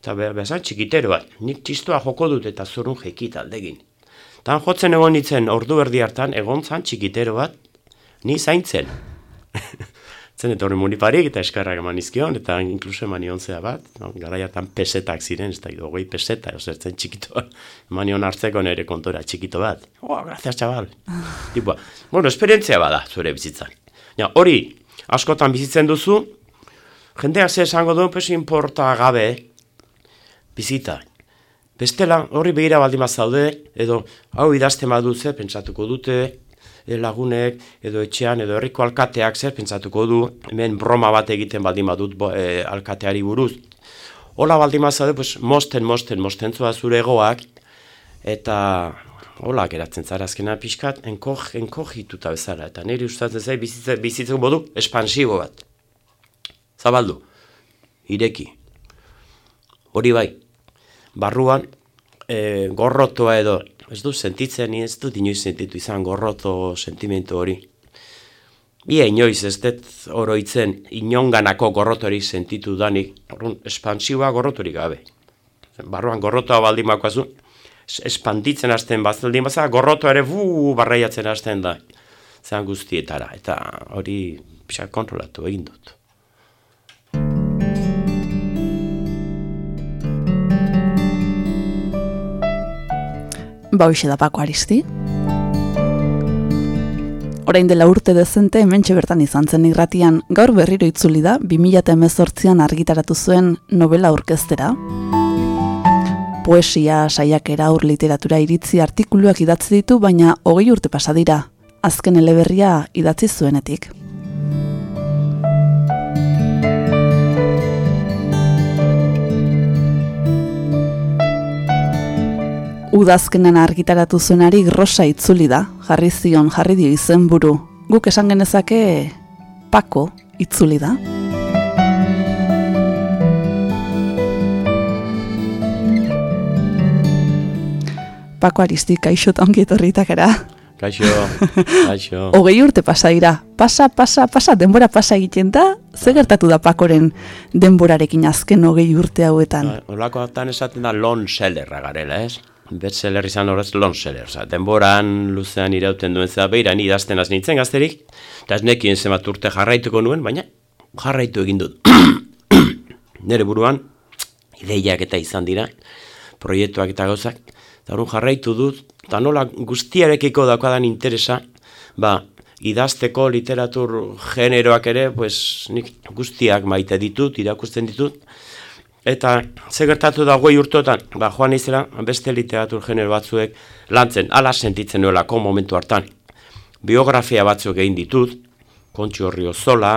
C: eta be, bezan txikitero bat. Nik txistoa joko dut eta zorun jekit aldegin. Tan jotzen egon nintzen ordu erdi hartan, egon zan txikitero bat, ni zaintzen. *laughs* Zen etorri muniparik eta eskarrak eman izkion, eta inkluso eman nion zea bat, no? garaiatan pesetak ziren, ez da, hogei peseta, osertzen txikito, *laughs* eman nion hartzeko nire kontora txikito bat. Oh, gracias, chaval. *laughs* Tipua, bueno, esperientzia bada, zure bizitzan. Ja, hori, askotan bizitzen duzu, jendeak ze esango du, pues importa gabe, bizita. Bestela, horri begira baldin zaude, edo hau idazten baduze, pentsatuko dute, lagunek, edo etxean, edo herriko alkateak zer pentsatuko du, hemen broma bat egiten baldin badut bo, e, alkateari buruz. Hola baldin zaude, pues, mosten, mosten, mostentzua zure egoak, eta hola geratzen zara azkena pixkat, enkoj, enkojituta bezala, eta niri ustatzen zai bizitzen, bizitzen modu espansibo bat. Zabaldu, ireki. Hori bai, barruan e, gorrotoa edo, ez du sentitzen, ez dut inoiz sentitu izan gorroto sentimentu hori. Ia inoiz ez dut oroitzen inonganako gorrotori sentitu danik, orrun, espansiboa gorrotorik gabe. Barruan gorrotoa baldin bakoazu, es- espanditzen hasten bazaldin baza, gorroto ere bu barraiatzen hasten da. Zan guztietara, eta hori pixak kontrolatu egin dut.
B: Ba, hoxe da Pako Aristi. Orain dela urte dezente hementxe bertan izan zen irratian, gaur berriro itzuli da, 2018an argitaratu zuen novela orkestera. Poesia, saiakera, aur literatura iritzi artikuluak idatzi ditu, baina hogei urte pasa dira, azken eleberria idatzi zuenetik. Udazkenan argitaratu zuenari grosa itzuli da, jarri zion jarri dio izenburu. Guk esan genezake Pako itzuli da. Pako Aristi, kaixo eta ongi etorritakera.
C: Kaixo, kaixo. *laughs*
B: Ogei urte pasa dira. Pasa, pasa, pasa, denbora pasa egiten da, ze gertatu da pakoren denborarekin azken ogei urte hauetan.
C: Ba, Olako esaten da lon sellerra garela, ez? Bestseller izan horrez lon seller. Oza, denboran luzean irauten duen zera beira, ni idazten az nintzen gazterik, eta ez nekien zemat urte jarraituko nuen, baina jarraitu egin dut. *coughs* Nere buruan, ideiak eta izan dira, proiektuak eta gauzak, eta horren jarraitu dut, eta nola guztiarekiko daukadan interesa, ba, idazteko literatur generoak ere, pues, nik guztiak maite ditut, irakusten ditut, eta ze gertatu da goi urtotan, ba, joan izela, beste literatur genero batzuek lantzen, ala sentitzen nuelako momentu hartan. Biografia batzuk egin ditut, Kontxi Horrio Zola,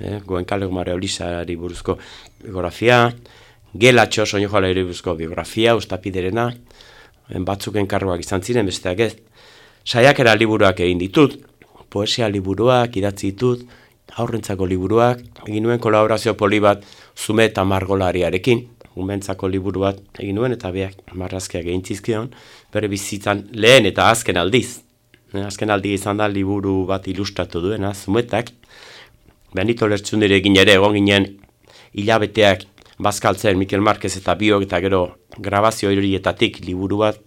C: eh, Goenkale Gomare Olisari buruzko biografia, Gelatxo Soño Joala buruzko biografia, Ustapiderena, en batzuk enkarruak izan ziren, besteak ez. Saiakera liburuak egin ditut, poesia liburuak idatzi ditut, aurrentzako liburuak, egin nuen kolaborazio poli bat zume eta margolariarekin, umentzako liburu bat egin nuen eta beak marrazkiak egin txizkion, bere bizitzan lehen eta azken aldiz. Eh, Azken aldi izan da liburu bat ilustratu duena, zumetak, Benito Lertxundire egin ere egon ginen hilabeteak bazkaltzen Mikel Marquez eta biok eta gero grabazio horietatik liburu bat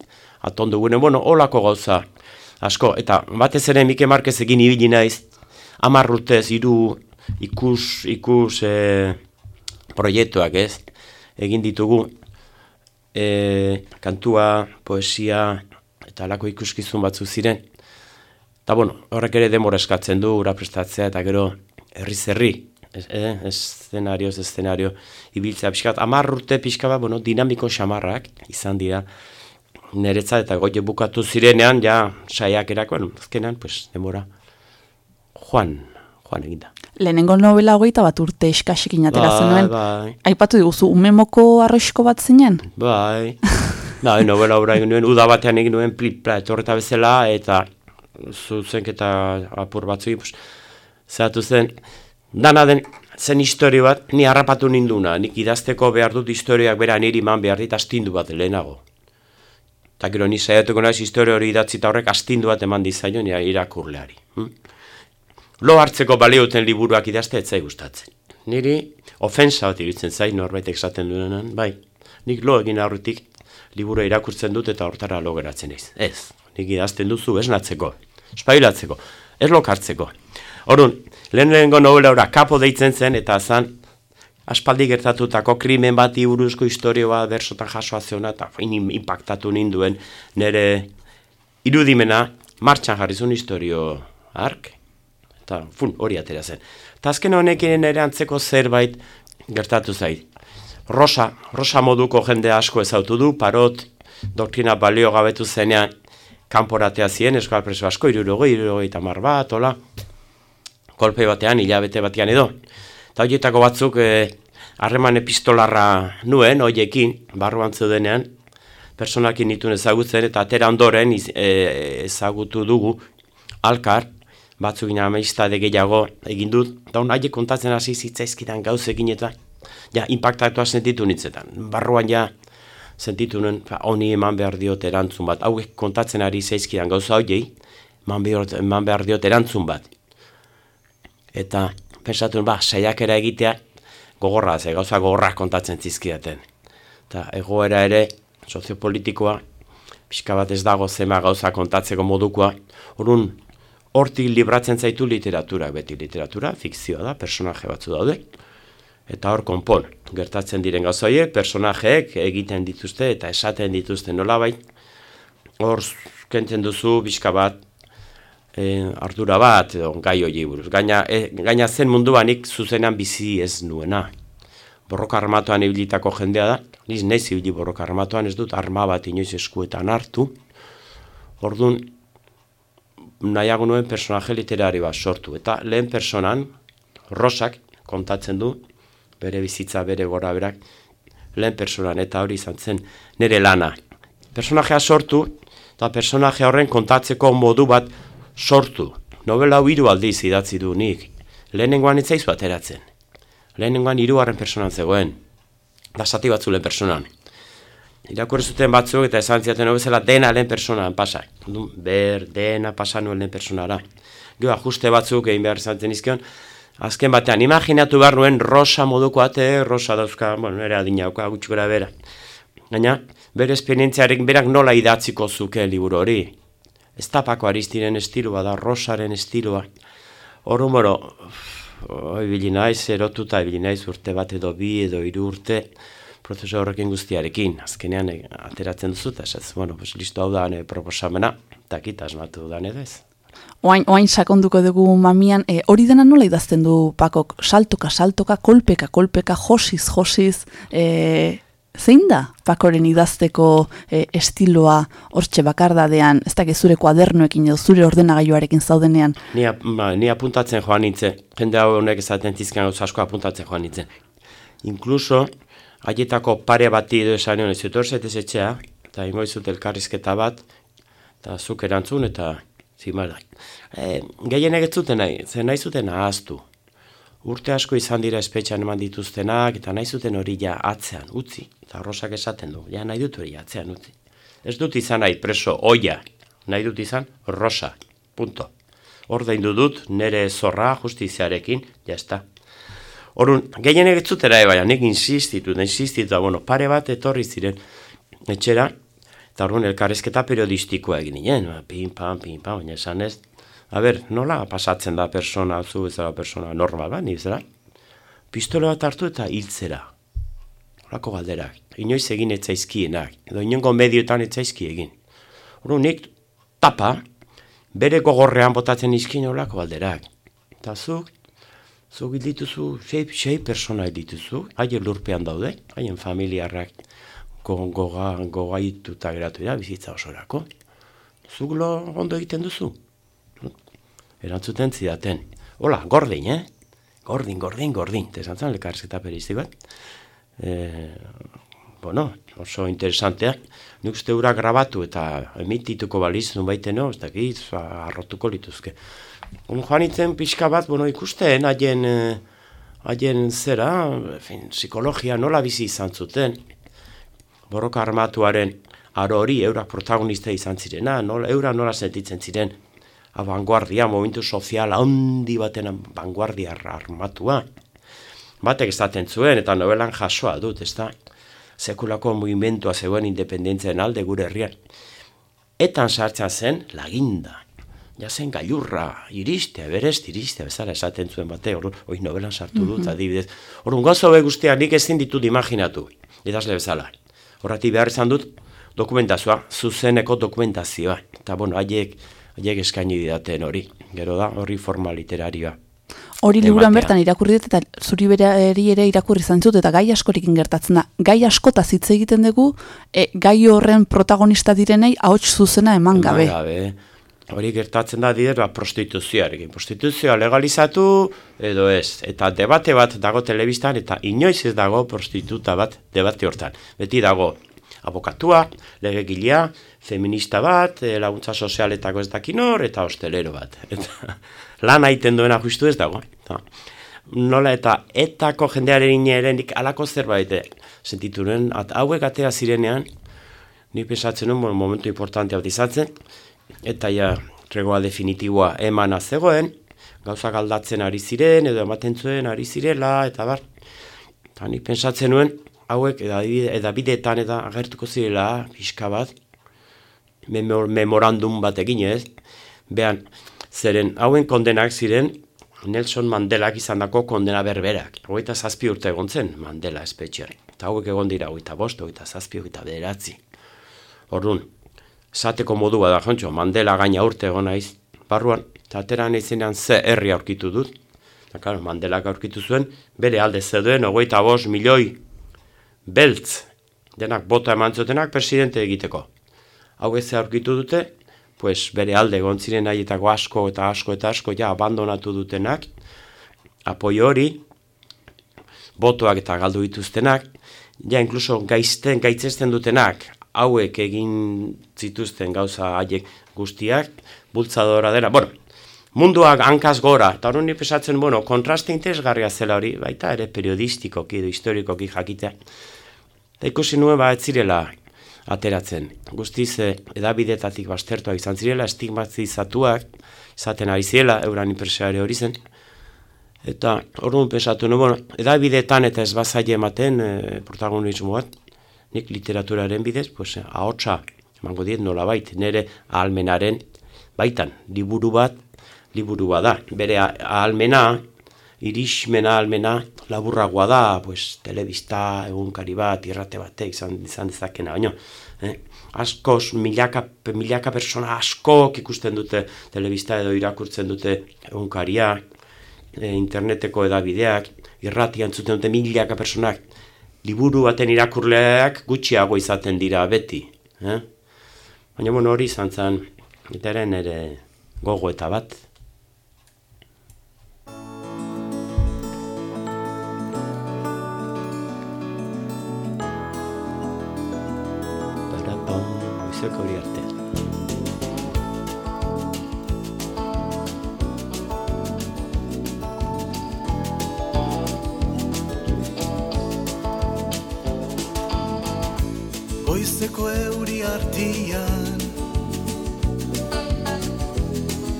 C: atondu gune, bueno, olako gauza asko, eta batez ere Mikel Marquez egin ibili naiz, hamar urtez hiru ikus, ikus e, proiektuak ez, egin ditugu e, kantua, poesia eta alako ikuskizun batzu ziren. Eta bueno, horrek ere demora eskatzen du, ura prestatzea eta gero herri zerri, ez, eh, eszenario, ez eszenario, ibiltzea. Pixkat, amar urte pixka bat, bueno, dinamiko xamarrak izan dira, niretza eta goie bukatu zirenean, ja, saiak erako, bueno, azkenan, pues, demora, joan, joan eginda.
B: Lehenengo novela hogeita bat urte eskasekin atera zenuen.
C: bai,
B: Aipatu diguzu, umemoko arroisko bat zinen?
C: bai, *laughs* bai, novela obra egin nuen, uda batean egin nuen, plipla, etorreta bezala, eta zuzenketa apur batzu, pues, zehatu zen, dana den, zen historio bat, ni harrapatu ninduna, nik idazteko behar dut historioak bera niri man behar dit astindu bat lehenago. Eta gero ni saiatuko naiz historia hori idatzi eta horrek astindu bat eman dizaino nire irakurleari. Hm? Lo hartzeko baliuten liburuak idazte ez zai gustatzen. Niri ofensa bat iruditzen zai norbaitek esaten duenan, bai. Nik lo egin aurretik liburua irakurtzen dut eta hortara lo geratzen naiz. Ez, nik idazten duzu esnatzeko, espailatzeko, ez lokartzeko. Orduan, lehen lehenengo novela ora kapo deitzen zen eta zan aspaldi gertatutako krimen bati buruzko historio bat bersotan jasoa zeona eta fain impactatu ninduen nire irudimena martxan jarri zuen historio ark eta fun hori atera zen. Eta azken honekin nire antzeko zerbait gertatu zait. Rosa, rosa moduko jende asko ezautu du, parot, doktrina balio gabetu zenean, kanporatea zien, eskal preso asko, irurogei, irurogei tamar bat, hola, kolpe batean, hilabete batean edo. Eta horietako batzuk, eh, harreman epistolarra nuen, hoiekin, barruan zeudenean, personakin nituen ezagutzen, eta atera ondoren iz- eh, ezagutu dugu, alkar, batzuk gina amistade gehiago egin dut, eta hon haiek kontatzen hasi zitzaizkidan gauzekin eta, ja, impactatua sentitu nitzetan. Barruan ja, sentitu nuen, honi eman behar diot erantzun bat. Hauek kontatzen ari zaizkidan gauza horiei, eman behar, eman behar diot erantzun bat. Eta pensatu ba, saiakera egitea gogorra, ze gauza gogorrak kontatzen zizkidaten. Eta egoera ere, soziopolitikoa, pixka bat ez dago zema gauza kontatzeko modukoa, orun hortik libratzen zaitu literatura, beti literatura, fikzioa da, personaje batzu daude, eta hor konpon, gertatzen diren gauza horiek, personajeek egiten dituzte eta esaten dituzte nolabait, hor kentzen duzu pixka bat, e, ardura bat, edo gai hori buruz. Gaina, e, gaina zen munduanik zuzenean bizi ez nuena. Borroka armatuan ibilitako jendea da, niz naiz ibili borroka armatuan ez dut arma bat inoiz eskuetan hartu. Orduan, nahiago nuen personaje literari bat sortu. Eta lehen personan, Rosak kontatzen du, bere bizitza, bere gora berak, lehen personan, eta hori izan zen nire lana. Personajea sortu, eta personaje horren kontatzeko modu bat sortu. Novela hau hiru aldiz idatzi du nik. Lehenengoan ez zaizu ateratzen. Lehenengoan hirugarren personan zegoen. Da zati batzu lehen personan. Irakurri zuten batzuk eta esan ziaten bezala dena lehen personaan pasa. Ber, dena pasa nuen lehen personara. Gero ajuste batzuk egin behar izan izkion, azken batean, imaginatu behar nuen rosa moduko ate, rosa dauzka, bueno, nire adinauka, gutxi gora bera. Gaina, bere esperientziarek berak nola idatziko zuke liburu hori. Ez tapako aristiren estiloa da, rosaren estiloa. Horren moro, oi, ibili naiz, erotuta, ibili naiz urte bat edo bi edo hiru urte, prozesu horrekin guztiarekin, azkenean eh, ateratzen duzu, eta esaz, bueno, pues, listo hau da ne, proposamena, takita asmatu da ez.
B: Oain, oain sakonduko dugu mamian, e, hori dena nola idazten du pakok? Saltoka, saltoka, kolpeka, kolpeka, josiz, josiz, e, zein da pakoren idazteko e, estiloa hortxe bakardadean, ez da zure kuadernoekin edo zure ordenagailuarekin zaudenean?
C: Ni, ap- ba, ni apuntatzen joan nintzen, jende hau honek esaten zizkan gauza asko apuntatzen joan nintzen. Inkluso, haietako pare bati edo esan nion, ez dut ez etxea, eta ingo izut elkarrizketa bat, eta zuk erantzun, eta zimara. E, gehienek ez zuten nahi, zen nahi zuten ahaztu. Urte asko izan dira espetxean eman dituztenak, eta nahi zuten hori ja atzean utzi. Eta rosak esaten du, ja nahi dut hori atzean utzi. Ez dut izan nahi preso oia, nahi dut izan rosa, punto. Ordaindu dut nere zorra justiziarekin, jazta. Orrun, gehienek ez zutera baina nik insistitu, da insistitu, bueno, pare bat etorri ziren etxera, eta orrun elkarrezketa periodistikoa egin nien, ba, pim, pam, pim, pam, baina esan ez, a ber, nola pasatzen da persona, zu bezala persona normal, ba, ni bezala? Pistola bat hartu eta hiltzera. Horako galderak, inoiz egin etzaizkienak, edo inongo medioetan etzaizki egin. Orrun, nik tapa, bere gogorrean botatzen izkin horako galderak. Eta zuk, zuk dituzu, sei, sei persona dituzu, haien lurpean daude, haien familiarrak go- goga, gogaituta geratu dira bizitza osorako. Zuk lo ondo egiten duzu? Erantzuten zidaten. Hola, gordin, eh? Gordin, gordin, gordin. Tesantzen lekarrizketa peristikoak. Eh, bueno, oso interesanteak. Nik uste grabatu eta emitituko baliz baiten no, ez dakit, arrotuko lituzke. On joan nintzen pixka bat, bueno, ikusten haien, eh, haien zera, fin, psikologia nola bizi izan zuten. Borroka armatuaren aro hori eurak protagonista izan zirena, nola, eura nola sentitzen ziren, abanguardia, momentu sozial handi baten vanguardia armatua. Batek esaten zuen, eta novelan jasoa dut, ez da, sekulako mugimentua zegoen independentziaren alde gure herrian. Etan sartzen zen laginda. Ja zen gailurra, iristea, berest iristea, bezala esaten zuen bate, hor, hoi novelan sartu dut, adibidez. Horun gozo guztia nik ezin ditut imaginatu, idazle bezala. Horrati behar izan dut dokumentazioa, zuzeneko dokumentazioa. Eta, bueno, haiek, haiek eskaini didaten hori. Gero da, horri forma literarioa.
B: Hori liburuan bertan irakurri dut eta zuri berari ere irakurri izan zut eta gai askorikin gertatzen da. Gai askotaz hitz egiten dugu, e, gai horren protagonista direnei ahots zuzena eman gabe.
C: gabe. Hori gertatzen da dider, ba, prostituzioarekin. Prostituzioa legalizatu edo ez. Eta debate bat dago telebistan eta inoiz ez dago prostituta bat debate hortan. Beti dago abokatua, legegilea, feminista bat, eh, laguntza sozialetako ez dakin hor, eta hostelero bat. *laughs* Eta lan aiten duena justu ez dago. Eta, nola eta etako jendearen inerenik alako zerbait eh, sentitu nuen, hauek atera zirenean, ni pesatzen nuen momentu importante bat izan zen, eta ja, tregoa definitiboa emana zegoen, gauzak aldatzen ari ziren, edo ematen zuen ari zirela, eta bar. Eta ni pensatzen nuen, hauek edabide- edabideetan eta agertuko zirela, pixka bat, memor, memorandum bat egin ez, behan, zeren hauen kondenak ziren, Nelson Mandelak izandako kondena berberak. Hogeita zazpi urte egon zen Mandela espetxean. Eta hauek egon dira hogeita bost, hogeita zazpi, hogeita bederatzi. Orduan, esateko modua da, jontxo, Mandela gaina urte egon naiz, barruan, eta atera naizenean ze herri aurkitu dut. Eta, claro, Mandelak aurkitu zuen, bere alde zeuden, hogeita bost milioi beltz, denak bota eman zutenak presidente egiteko. Hau ez aurkitu dute, pues bere alde egon ziren haietako asko eta asko eta asko ja abandonatu dutenak, apoio hori, botoak eta galdu dituztenak, ja inkluso gaizten, gaitzesten dutenak, hauek egin zituzten gauza haiek guztiak, bultzadora dela, bueno, munduak hankaz gora, eta hori pesatzen, bueno, kontraste interesgarria zela hori, baita ere periodistikoki edo historikoki jakitea. Eta ikusi nuen ba ez zirela ateratzen. Guztiz, eh, edabidetatik bastertuak izan zirela, estigmatizatuak izaten ari zirela, euran impresario hori zen. Eta orduan pesatu, no, bueno, edabidetan eta ez bazaile ematen e, protagonismo bat, nik literaturaren bidez, pues, ahotsa, emango diet nolabait, nire ahalmenaren baitan, liburu bat, liburu bat da. Bere ahalmena, irismena ahalmena, laburragoa da, pues, telebista, egunkari bat, irrate batek, izan, izan dezakena, baino. Eh? Askoz, milaka, milaka persona askok ikusten dute telebista edo irakurtzen dute egunkaria, e, interneteko edabideak, irratia entzuten dute milaka personak, liburu baten irakurleak gutxiago izaten dira beti. Eh? Baina bueno, hori izan zen, itaren ere gogo eta bat. Parapam, goizeko hori arte.
F: Goizeko euri artian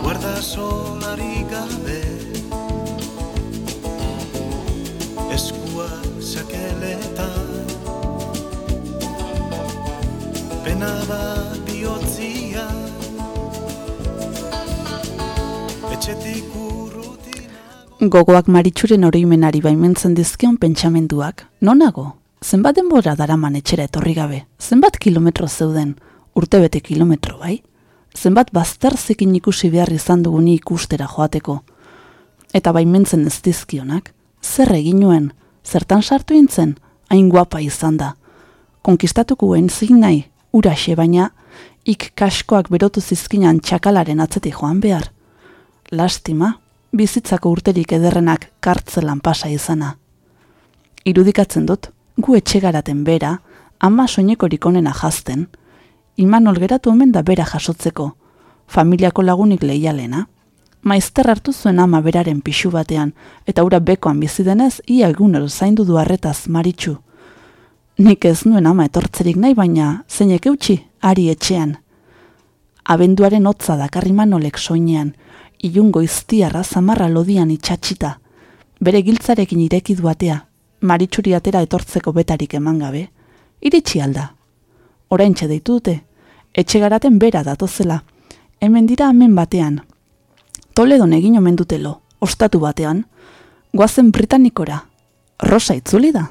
F: Guarda solari gabe Eskua sakeletan Pena bat bihotzian Etxetik urrutina
B: Gogoak maritxuren oroimenari baimentzen dizkion pentsamenduak. Nonago? Zenbat denbora daraman etxera etorri gabe? Zenbat kilometro zeuden? Urtebete kilometro, bai? Zenbat bazterzekin ikusi behar izan duguni ikustera joateko? Eta baimentzen ez dizkionak? Zer egin nuen? Zertan sartu intzen? Hain guapa izan da. Konkistatuko zin nahi, uraxe baina, ik kaskoak berotu zizkinan txakalaren atzetik joan behar. Lastima, bizitzako urterik ederrenak kartzelan pasa izana. Irudikatzen dut, gu etxegaraten bera, ama soinekorik onena jazten, imanol geratu omen da bera jasotzeko, familiako lagunik leialena, maizter hartu zuen ama beraren pixu batean, eta ura bekoan bizi denez, ia egunero zaindu du harretaz maritxu. Nik ez nuen ama etortzerik nahi baina, zeinek eutxi, ari etxean. Abenduaren hotza dakarri manolek soinean, ilungo iztiarra zamarra lodian itxatxita. Bere giltzarekin ireki du atea, maritxuri atera etortzeko betarik eman gabe. Iritsi alda. Oraintxe deitu dute, etxe garaten bera datozela. Hemen dira hemen batean. Toledon egin omen dutelo, ostatu batean. Goazen Britanikora. Rosa itzuli da.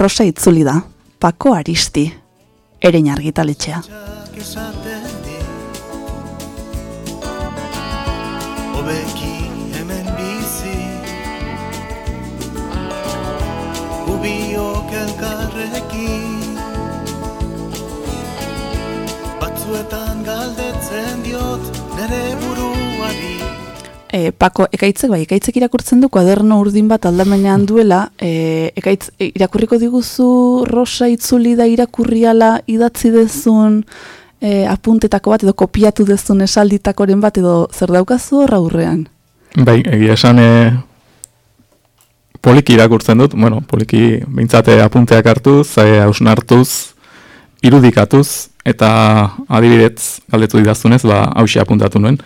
B: Rosa itzuli da. Pako Aristi. Erein argitaletxea.
F: Hobeki hemen bizi Gubiok elkarrekin Batzuetan galdetzen diot nere buruari
B: E, Pako, ekaitzek bai, ekaitzek irakurtzen du kuaderno urdin bat aldamenean duela, e, ekaitz, e, irakurriko diguzu Rosa itzuli da irakurriala idatzi dezun e, apuntetako bat edo kopiatu dezun esalditakoren bat edo zer daukazu horra aurrean.
A: Bai, egia esan e, poliki irakurtzen dut, bueno, poliki bintzate apunteak hartuz, e, hausnartuz, irudikatuz, eta adibidez, galdetu didazunez, ba, hausia apuntatu nuen.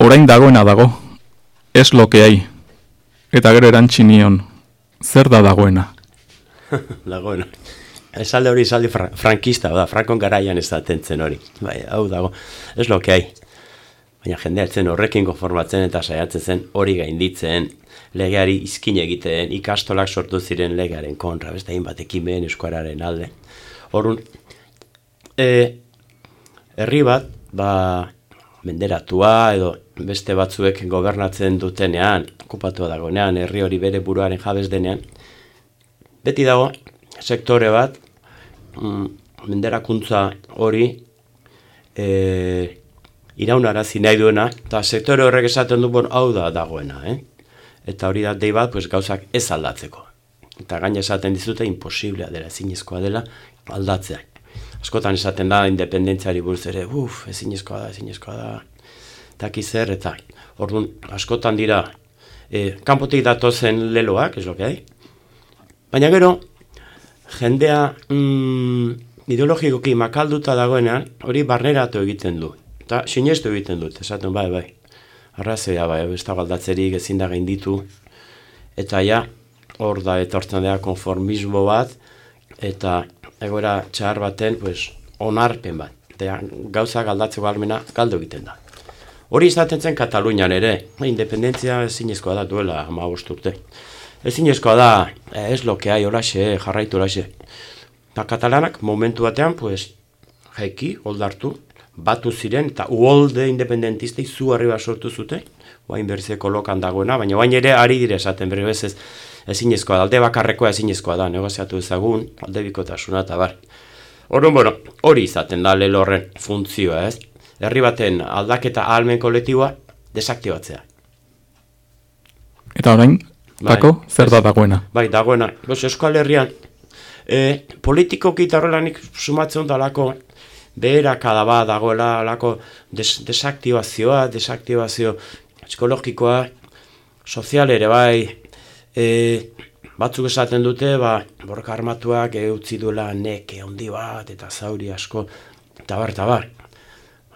A: Orain dagoena dago, ez lokeai, eta gero erantzinion, zer da dagoena? *laughs*
C: dagoena. Esalde hori esaldi fra frankista, da, frankon garaian ez da hori. Bai, hau dago, ez lo que hai. Baina jendea etzen horrekin konformatzen eta saiatzen zen hori gainditzen, legeari izkin egiten, ikastolak sortu ziren legearen kontra, beste hainbat ekimen euskararen alde. Horun, e, herri bat, ba, menderatua edo beste batzuek gobernatzen dutenean, okupatua dagoenean, herri hori bere buruaren jabez denean, beti dago sektore bat menderakuntza hori e, iraunarazi nahi duena eta sektore horrek esaten du bon, hau da dagoena eh? eta hori da dei bat pues, gauzak ez aldatzeko eta gaina esaten dizute imposiblea dela ezinezkoa dela aldatzea askotan esaten da independentziari buruz ere uf, ezinezkoa da, ezinezkoa da eta zer eta orduan askotan dira e, kanpotik datozen leloak, ez lo que hai. Baina gero, jendea mm, ideologikoki makalduta dagoenean, hori barneratu egiten du. Eta sinestu egiten dut, esaten bai, bai. Arrazoia bai, ez da galdatzerik ezin da gainditu. Eta ja, hor da etortzen da konformismo bat, eta egoera txar baten, pues, onarpen bat. Eta gauza galdatzeko almena galdu egiten da. Hori izaten zen Katalunian ere, independentzia ezinezkoa da duela ama urte. Ezinezkoa da, eh, ez lokeai horaxe, jarraitu horaxe. Eta katalanak momentu batean, pues, jaiki, oldartu, batu ziren, eta uolde independentista izu arriba sortu zute, oain berzeko lokan dagoena, baina oain ere ari dire esaten, bere bez ez, ezinezkoa da, alde bakarrekoa ezinezkoa da, negoziatu ezagun, alde bikotasuna eta bar. Orduan, bueno, hori izaten da lelo horren funtzioa, ez? Herri baten aldaketa ahalmen kolektiboa desaktibatzea.
A: Eta orain, Pako, zer da dagoena?
C: Bai, dagoena. Bos, Euskal Herrian, e, politikoki eta horrelanik sumatzen dalako beherakada bat dagoela, alako des, desaktibazioa, desaktibazio psikologikoa, sozial ere bai, e, batzuk esaten dute, ba, borroka armatuak e, utzi duela neke handi bat, eta zauri asko, eta bar, eta bar.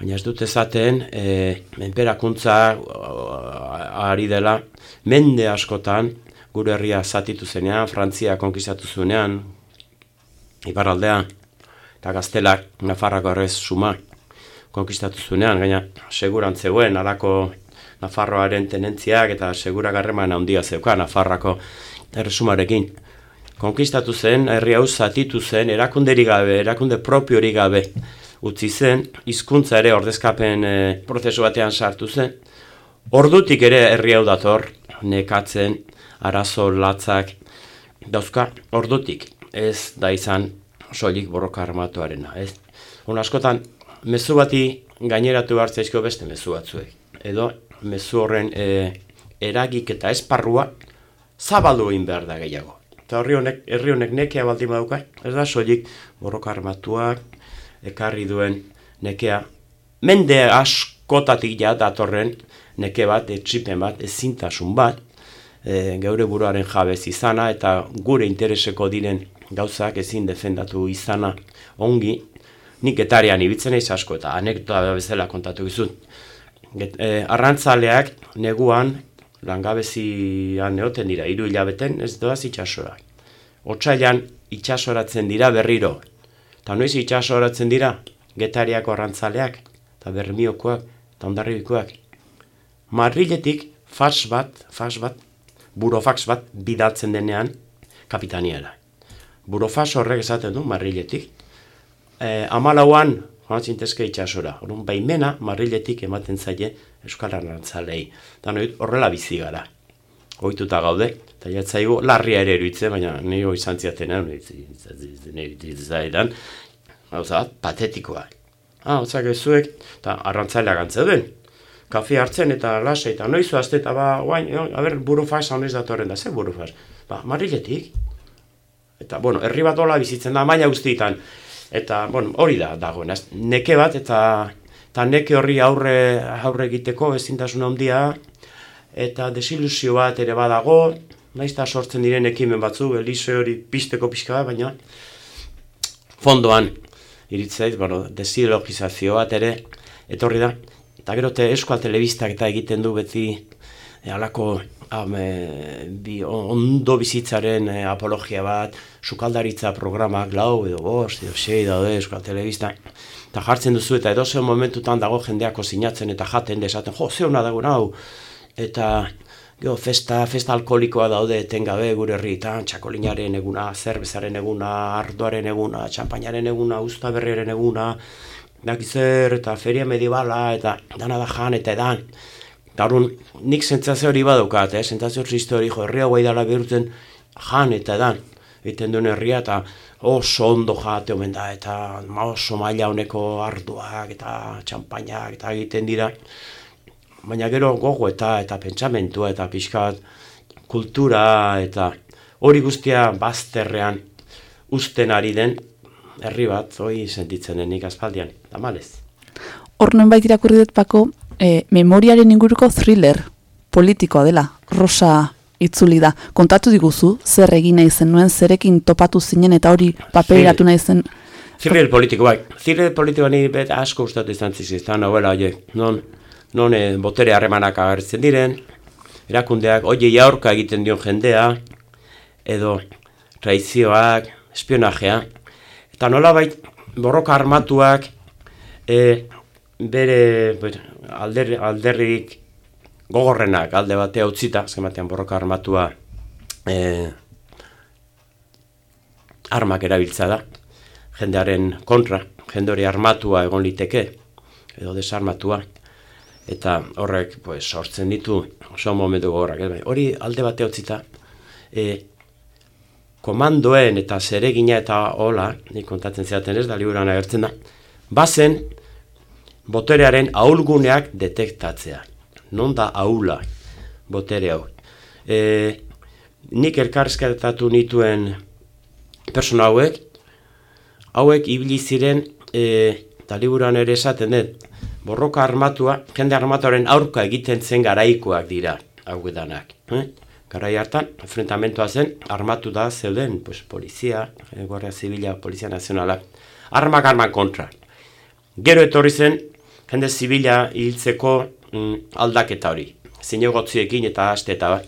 C: Baina ez dute esaten, e, menperakuntza ari dela, mende askotan, gure herria zatitu zenean, Frantzia konkistatu zuenean, iparraldea, eta gaztelak, Nafarrako errez suma, konkistatu zuenean, gaina seguran zegoen, alako Nafarroaren tenentziak eta segura garreman handia zeuka Nafarrako erresumarekin. Konkistatu zen, herri hau zatitu zen, erakunderi gabe, erakunde propiori gabe, utzi zen, hizkuntza ere ordezkapen e, prozesu batean sartu zen. Ordutik ere herri hau dator, nekatzen, arazo latzak, dauzka, ordutik, ez da izan soilik borroka armatuarena, ez? Hon askotan, mezu bati gaineratu hartzaizko beste mezu batzuek. Edo, mezu horren e, eragik eta esparrua zabaldu egin behar da gehiago. Eta horri honek, herri honek nekea baldin badauka, ez da soilik borroka armatuak ekarri duen nekea. Mende askotatik ja datorren neke bat, etxipen bat, ezintasun bat, e, geure buruaren jabez izana eta gure intereseko diren gauzak ezin defendatu izana ongi, nik getarian ibitzen naiz asko eta anekdota bezala kontatu gizut. Get, e, arrantzaleak neguan langabezian egoten dira, hiru hilabeten ez doaz itxasora. Otsailan itxasoratzen dira berriro. Eta noiz itxasoratzen dira getariako arrantzaleak, eta bermiokoak, eta ondarribikoak. Madriletik fax bat, fax bat, burofax bat bidaltzen denean kapitaniara. Burofax horrek esaten du Madriletik. E, amalauan, joan zintezke itxasora. Orduan, baimena Madriletik ematen zaie Euskal Arrantzalei. Eta horrela bizi gara. Oituta gaude, eta jatzaigu larria ere eruitze, baina nio izan ziaten, nire gauza bat, patetikoa. Ah, otzak ezuek, eta arrantzaleak antzeuden. Kafe hartzen eta lasa eta noizu azte eta ba, guain, jo, a ber, burufaz honez datorren da, ze burufaz? Ba, marriletik. Eta, bueno, herri bat hola bizitzen da, maila guztietan. Eta, bueno, hori da, dagoen, ez? neke bat, eta, eta neke horri aurre, aurre egiteko ezintasun handia, eta desilusio bat ere badago, naiz eta sortzen diren ekimen batzu, elize hori pisteko pixka bat, baina fondoan iritzait, bueno, desilogizazio bat ere, etorri da, eta gero te euskal telebistak eta egiten du beti e, alako am, e, bi, ondo bizitzaren e, apologia bat, sukaldaritza programak lau edo bost edo sei daude euskal telebista, eta jartzen duzu eta edo momentutan dago jendeako sinatzen eta jaten desaten, jo, ze hona dago hau, eta Gero, festa, festa alkoholikoa daude etengabe gure herrietan, txakolinaren eguna, zerbezaren eguna, ardoaren eguna, txampainaren eguna, uztaberriaren eguna, dakizer eta feria mediebala eta dana da jan eta edan. Orduan, nik sentzazio hori badaukat, eh? sentzazio hori jo, herria guai dala bihurtzen jan eta edan. Egiten duen herria eta oso ondo jate omen da eta oso maila honeko arduak eta txampainak eta egiten dira. Baina gero gogo eta eta pentsamentua eta pixka bat kultura eta hori guztia bazterrean usten ari den herri bat, hoi sentitzen denik aspaldian, tamalez.
B: Hor nonbait irakurri dut pako, e, memoriaren inguruko thriller politikoa dela, rosa itzuli da. Kontatu diguzu, zer egin nahi zen nuen, zerekin topatu zinen eta hori paperatu nahi zen.
C: Zirrel politiko, bai. Zirrel politiko ni bet asko gustatu izan ziziztan, novela, oie, non, non eh, botere harremanak agertzen diren, erakundeak, oie aurka egiten dion jendea, edo traizioak, espionajea, eta nolabait borroka armatuak e, bere ber, alder, alderrik gogorrenak alde batea utzita, azken borroka armatua e, armak erabiltza da, jendearen kontra, jende hori armatua egon liteke, edo desarmatua, eta horrek pues, sortzen ditu oso momentu ez bai. Hori alde batea utzita, e, komandoen eta zeregina eta hola, nik kontatzen zeaten ez, da liburan agertzen da, bazen boterearen ahulguneak detektatzea. Non da ahula botere hau. E, nik elkarrezketatu nituen persona hauek, hauek ibili ziren, e, eta liburan ere esaten dut, borroka armatua, jende armatuaren aurka egiten zen garaikoak dira, hau edanak. Eh? Garai hartan, enfrentamentoa zen, armatu da zeuden, pues, polizia, eh, Guardia Zibila, Polizia Nazionala, armak armak kontra. Gero etorri zen, jende zibila hiltzeko mm, aldaketa hori. Zinegotziekin eta aste eta bai.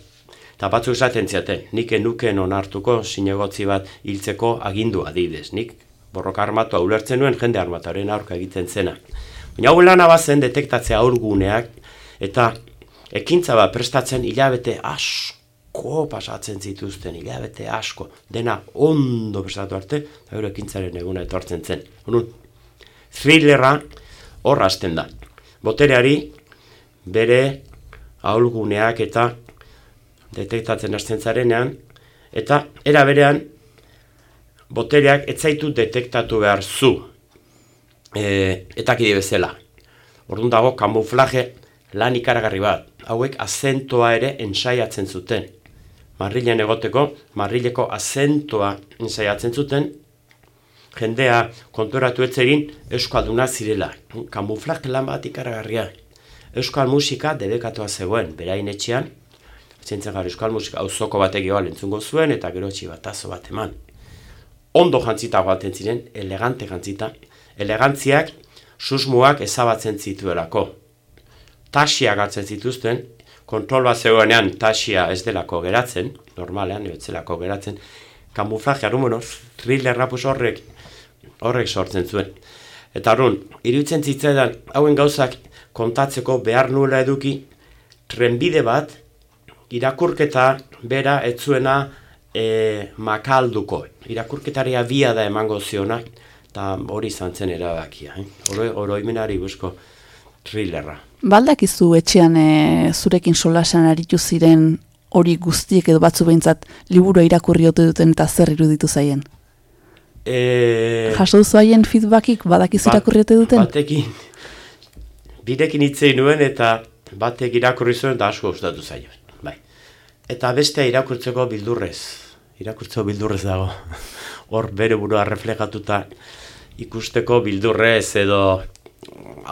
C: Eta batzuk esaten ziaten, nik enuken onartuko zinegotzi bat hiltzeko agindu adidez. Nik borroka armatua ulertzen nuen jende armataren aurka egiten zena. Baina lana bazen detektatzea aurguneak eta ekintza bat prestatzen hilabete asko pasatzen zituzten, hilabete asko, dena ondo prestatu arte, eta gero ekintzaren eguna etortzen zen. Honun, thrillerra hor hasten da. Botereari bere ahulguneak eta detektatzen hasten zarenean, eta era berean botereak ez zaitu detektatu behar zu, e, eta kide bezala. Orduan dago kamuflaje lan ikaragarri bat, hauek azentoa ere ensaiatzen zuten. Marrilen egoteko, marrileko azentoa ensaiatzen zuten, jendea konturatu etzerin euskalduna zirela. Kamuflaje lan bat ikaragarria. Euskal musika debekatua zegoen, berain etxean, zientzen gara euskal musika auzoko batek joa entzungo zuen, eta gero txibatazo bat eman. Ondo jantzita joaten ziren, elegante jantzita, elegantziak susmuak ezabatzen zituelako. Tasia gartzen zituzten, kontrol bat zegoenean tasia ez delako geratzen, normalean, ez delako geratzen, kamuflaje arumeno, thriller rapus horrek, horrek sortzen zuen. Eta arun, iruditzen zitzaidan, hauen gauzak kontatzeko behar nuela eduki, trenbide bat, irakurketa bera ez zuena e, makalduko. Irakurketari abia da emango ziona, eta hori izan zen erabakia. Eh? Oro, oroimenari busko thrillerra.
B: Baldakizu etxean e, zurekin solasan aritu ziren hori guztiek edo batzu behintzat liburu irakurri ote duten eta zer iruditu zaien?
C: E,
B: Jaso duzu haien feedbackik badakizu
C: Bat-
B: irakurri ote duten?
C: Batekin, birekin hitzei nuen eta batek irakurri zuen eta asko gustatu zaio. Bai. Eta bestea irakurtzeko bildurrez. Irakurtzeko bildurrez dago. *laughs* Hor bere burua reflejatuta ikusteko bildurrez edo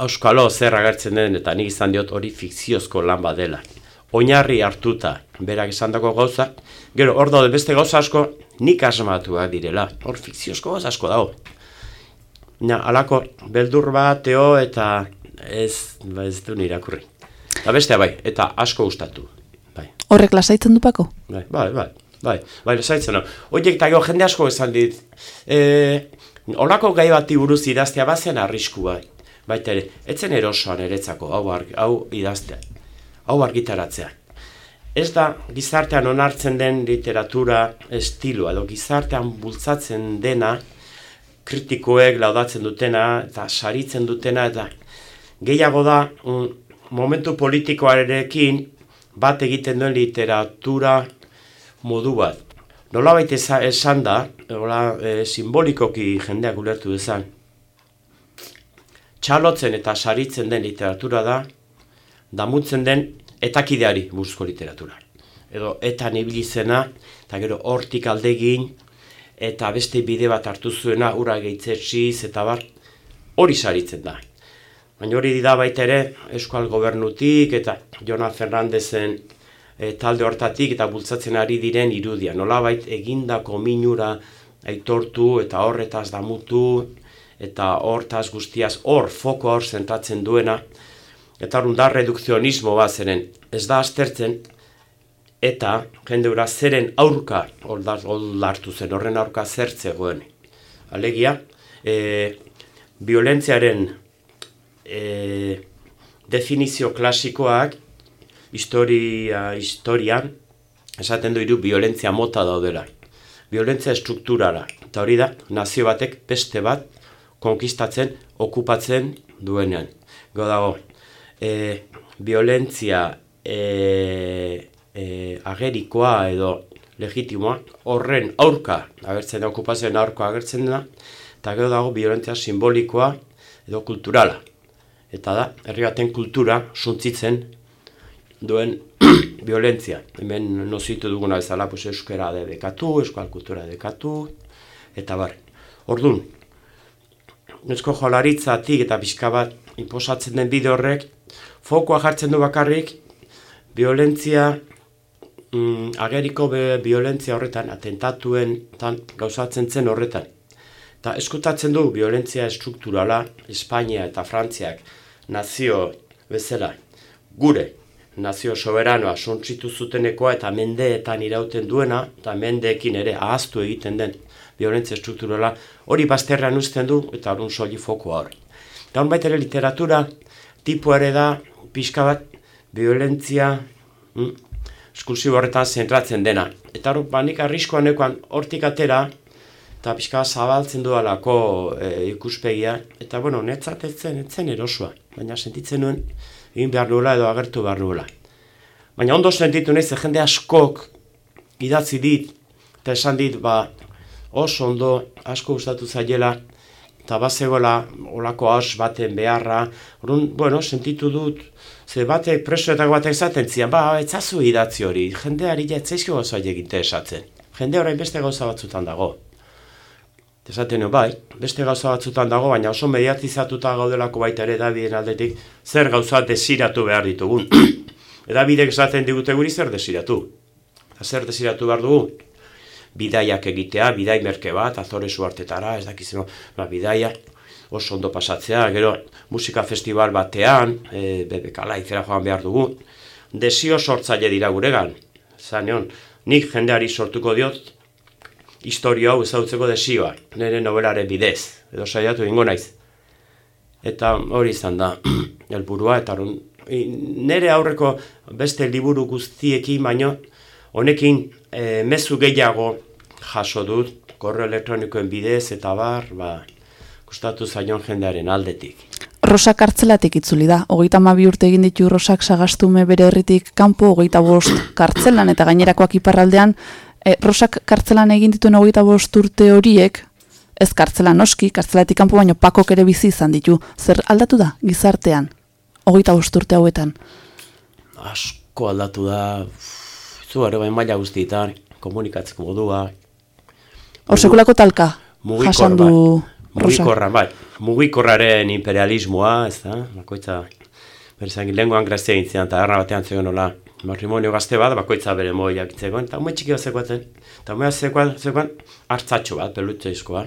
C: auskalo zer agertzen den eta nik izan diot hori fikziozko lan badela. Oinarri hartuta berak esandako gauza, gero hor daude beste gauza asko nik asmatuak direla. Hor fikziozko gauza asko dago. Na, alako beldur bateo eta ez, ba, ez du irakurri. Eta bestea bai, eta asko gustatu. Bai,
B: Horrek lasaitzen du pako?
C: bai, bai, bai, bai, bai, zaitzen hau. Oiek eta gero jende asko esan dit, e, olako gai bati buruz idaztea bazen arrisku bai. Baita ere, etzen erosoan eretzako, hau, arg, hau idaztea, hau argitaratzea. Ez da gizartean onartzen den literatura estiloa, edo gizartean bultzatzen dena, kritikoek laudatzen dutena, eta saritzen dutena, eta gehiago da, mm, momentu politikoarekin bat egiten duen literatura modu bat. Nolabait eza- esan da, hola, e, simbolikoki jendeak ulertu dezan, txalotzen eta saritzen den literatura da, damutzen den etakideari buruzko literatura. Edo eta ibilizena, eta gero hortik aldegin, eta beste bide bat hartu zuena, ura gehitzetxiz, eta bar, hori saritzen da. Baina hori da baita ere eskual gobernutik eta Jonas Fernandezen e, talde hortatik eta bultzatzen ari diren irudia. Nolabait egindako minura aitortu eta horretaz damutu eta hortaz guztiaz hor foko hor zentratzen duena eta hor da redukzionismo bat zeren ez da aztertzen eta jende hura zeren aurka oldartu zen horren aurka zertzegoen. Alegia, e, violentziaren e, definizio klasikoak historia, historian esaten du hiru violentzia mota daudela. Violentzia strukturala. Eta hori da, nazio batek beste bat konkistatzen, okupatzen duenean. Go dago, e, violentzia e, e, agerikoa edo legitimoa horren aurka agertzen da, okupazioen aurka agertzen da, eta gero dago violentzia simbolikoa edo kulturala eta da, herri baten kultura suntzitzen duen *clears throat* violentzia. Hemen nozitu duguna bezala, pues, euskera de dekatu, euskal kultura dekatu, eta bar. Orduan, nesko jolaritzatik eta pixka bat inposatzen den bide horrek, fokoa jartzen du bakarrik, violentzia, mm, ageriko be, violentzia horretan, atentatuen tan, gauzatzen zen horretan. Eta eskutatzen du violentzia estrukturala, Espainia eta Frantziak, nazio bezala, gure nazio soberanoa suntsitu zutenekoa eta mendeetan irauten duena, eta mendeekin ere ahaztu egiten den violentzia strukturala, hori bazterrean uzten du eta hori soli fokoa hori. Eta hon ere literatura, tipu ere da, pixka bat, violentzia, mm, horretan zentratzen dena. Eta hori, banik arriskoan ekoan, hortik atera, eta pixka zabaltzen dualako e, ikuspegia, eta bueno, netzat etzen, etzen erosua, baina sentitzen nuen egin behar nuela edo agertu behar nuela. Baina ondo sentitu nahi, jende askok idatzi dit, eta esan dit, ba, oso ondo asko gustatu zaiela, eta bazegoela olako haus baten beharra, orun, bueno, sentitu dut, ze batek presoetako batek zaten zian, ba, etzazu idatzi hori, jendeari ja etzaizko gauza egite esatzen. Jende orain beste gauza batzutan dago. Esaten bai, beste gauza batzutan dago, baina oso mediatizatuta gaudelako baita ere edabideen aldetik, zer gauza desiratu behar ditugun. *clears throat* Edabidek esaten digute guri zer desiratu. Eta zer desiratu behar dugu? Bidaiak egitea, bidai merke bat, azore zuartetara, ez dakizeno, ba, bidaia, oso ondo pasatzea, gero musika festival batean, e, bebekala izera joan behar dugu. Desio sortzaile dira guregan. Zaneon, nik jendeari sortuko diot, historio hau ezautzeko desioa, nire nobelaren bidez, edo saiatu ingo naiz. Eta hori izan da, *clears throat* helburua eta nire aurreko beste liburu guztiekin baino, honekin e, mezu gehiago jaso dut, korreo elektronikoen bidez eta bar, ba, gustatu zaion jendearen aldetik.
B: Rosak kartzelatik itzuli da, hogeita mabi urte egin ditu Rosak sagastume bere herritik kanpo, hogeita bost kartzelan eta gainerakoak iparraldean, e, Rosak kartzelan egin dituen hogeita bost urte horiek, ez kartzelan noski, kartzelatik kanpo baino pakok ere bizi izan ditu. Zer aldatu da gizartean, hogeita bost urte hauetan?
C: Asko aldatu da, zu ere bain maila guztietan, komunikatzeko modua.
B: Horsekulako talka, jasan du
C: Mugikorra, bai. Mugikorraren imperialismoa, ez da, bakoitza, berzak, lenguan grazia gintzean, eta erra batean zegoen nola, matrimonio gazte bat, bakoitza bere moi jakitzekoen, eta ume txiki bat zekoaten, eta ume zekoan, zekoan, hartzatxo bat, pelutze izkoa.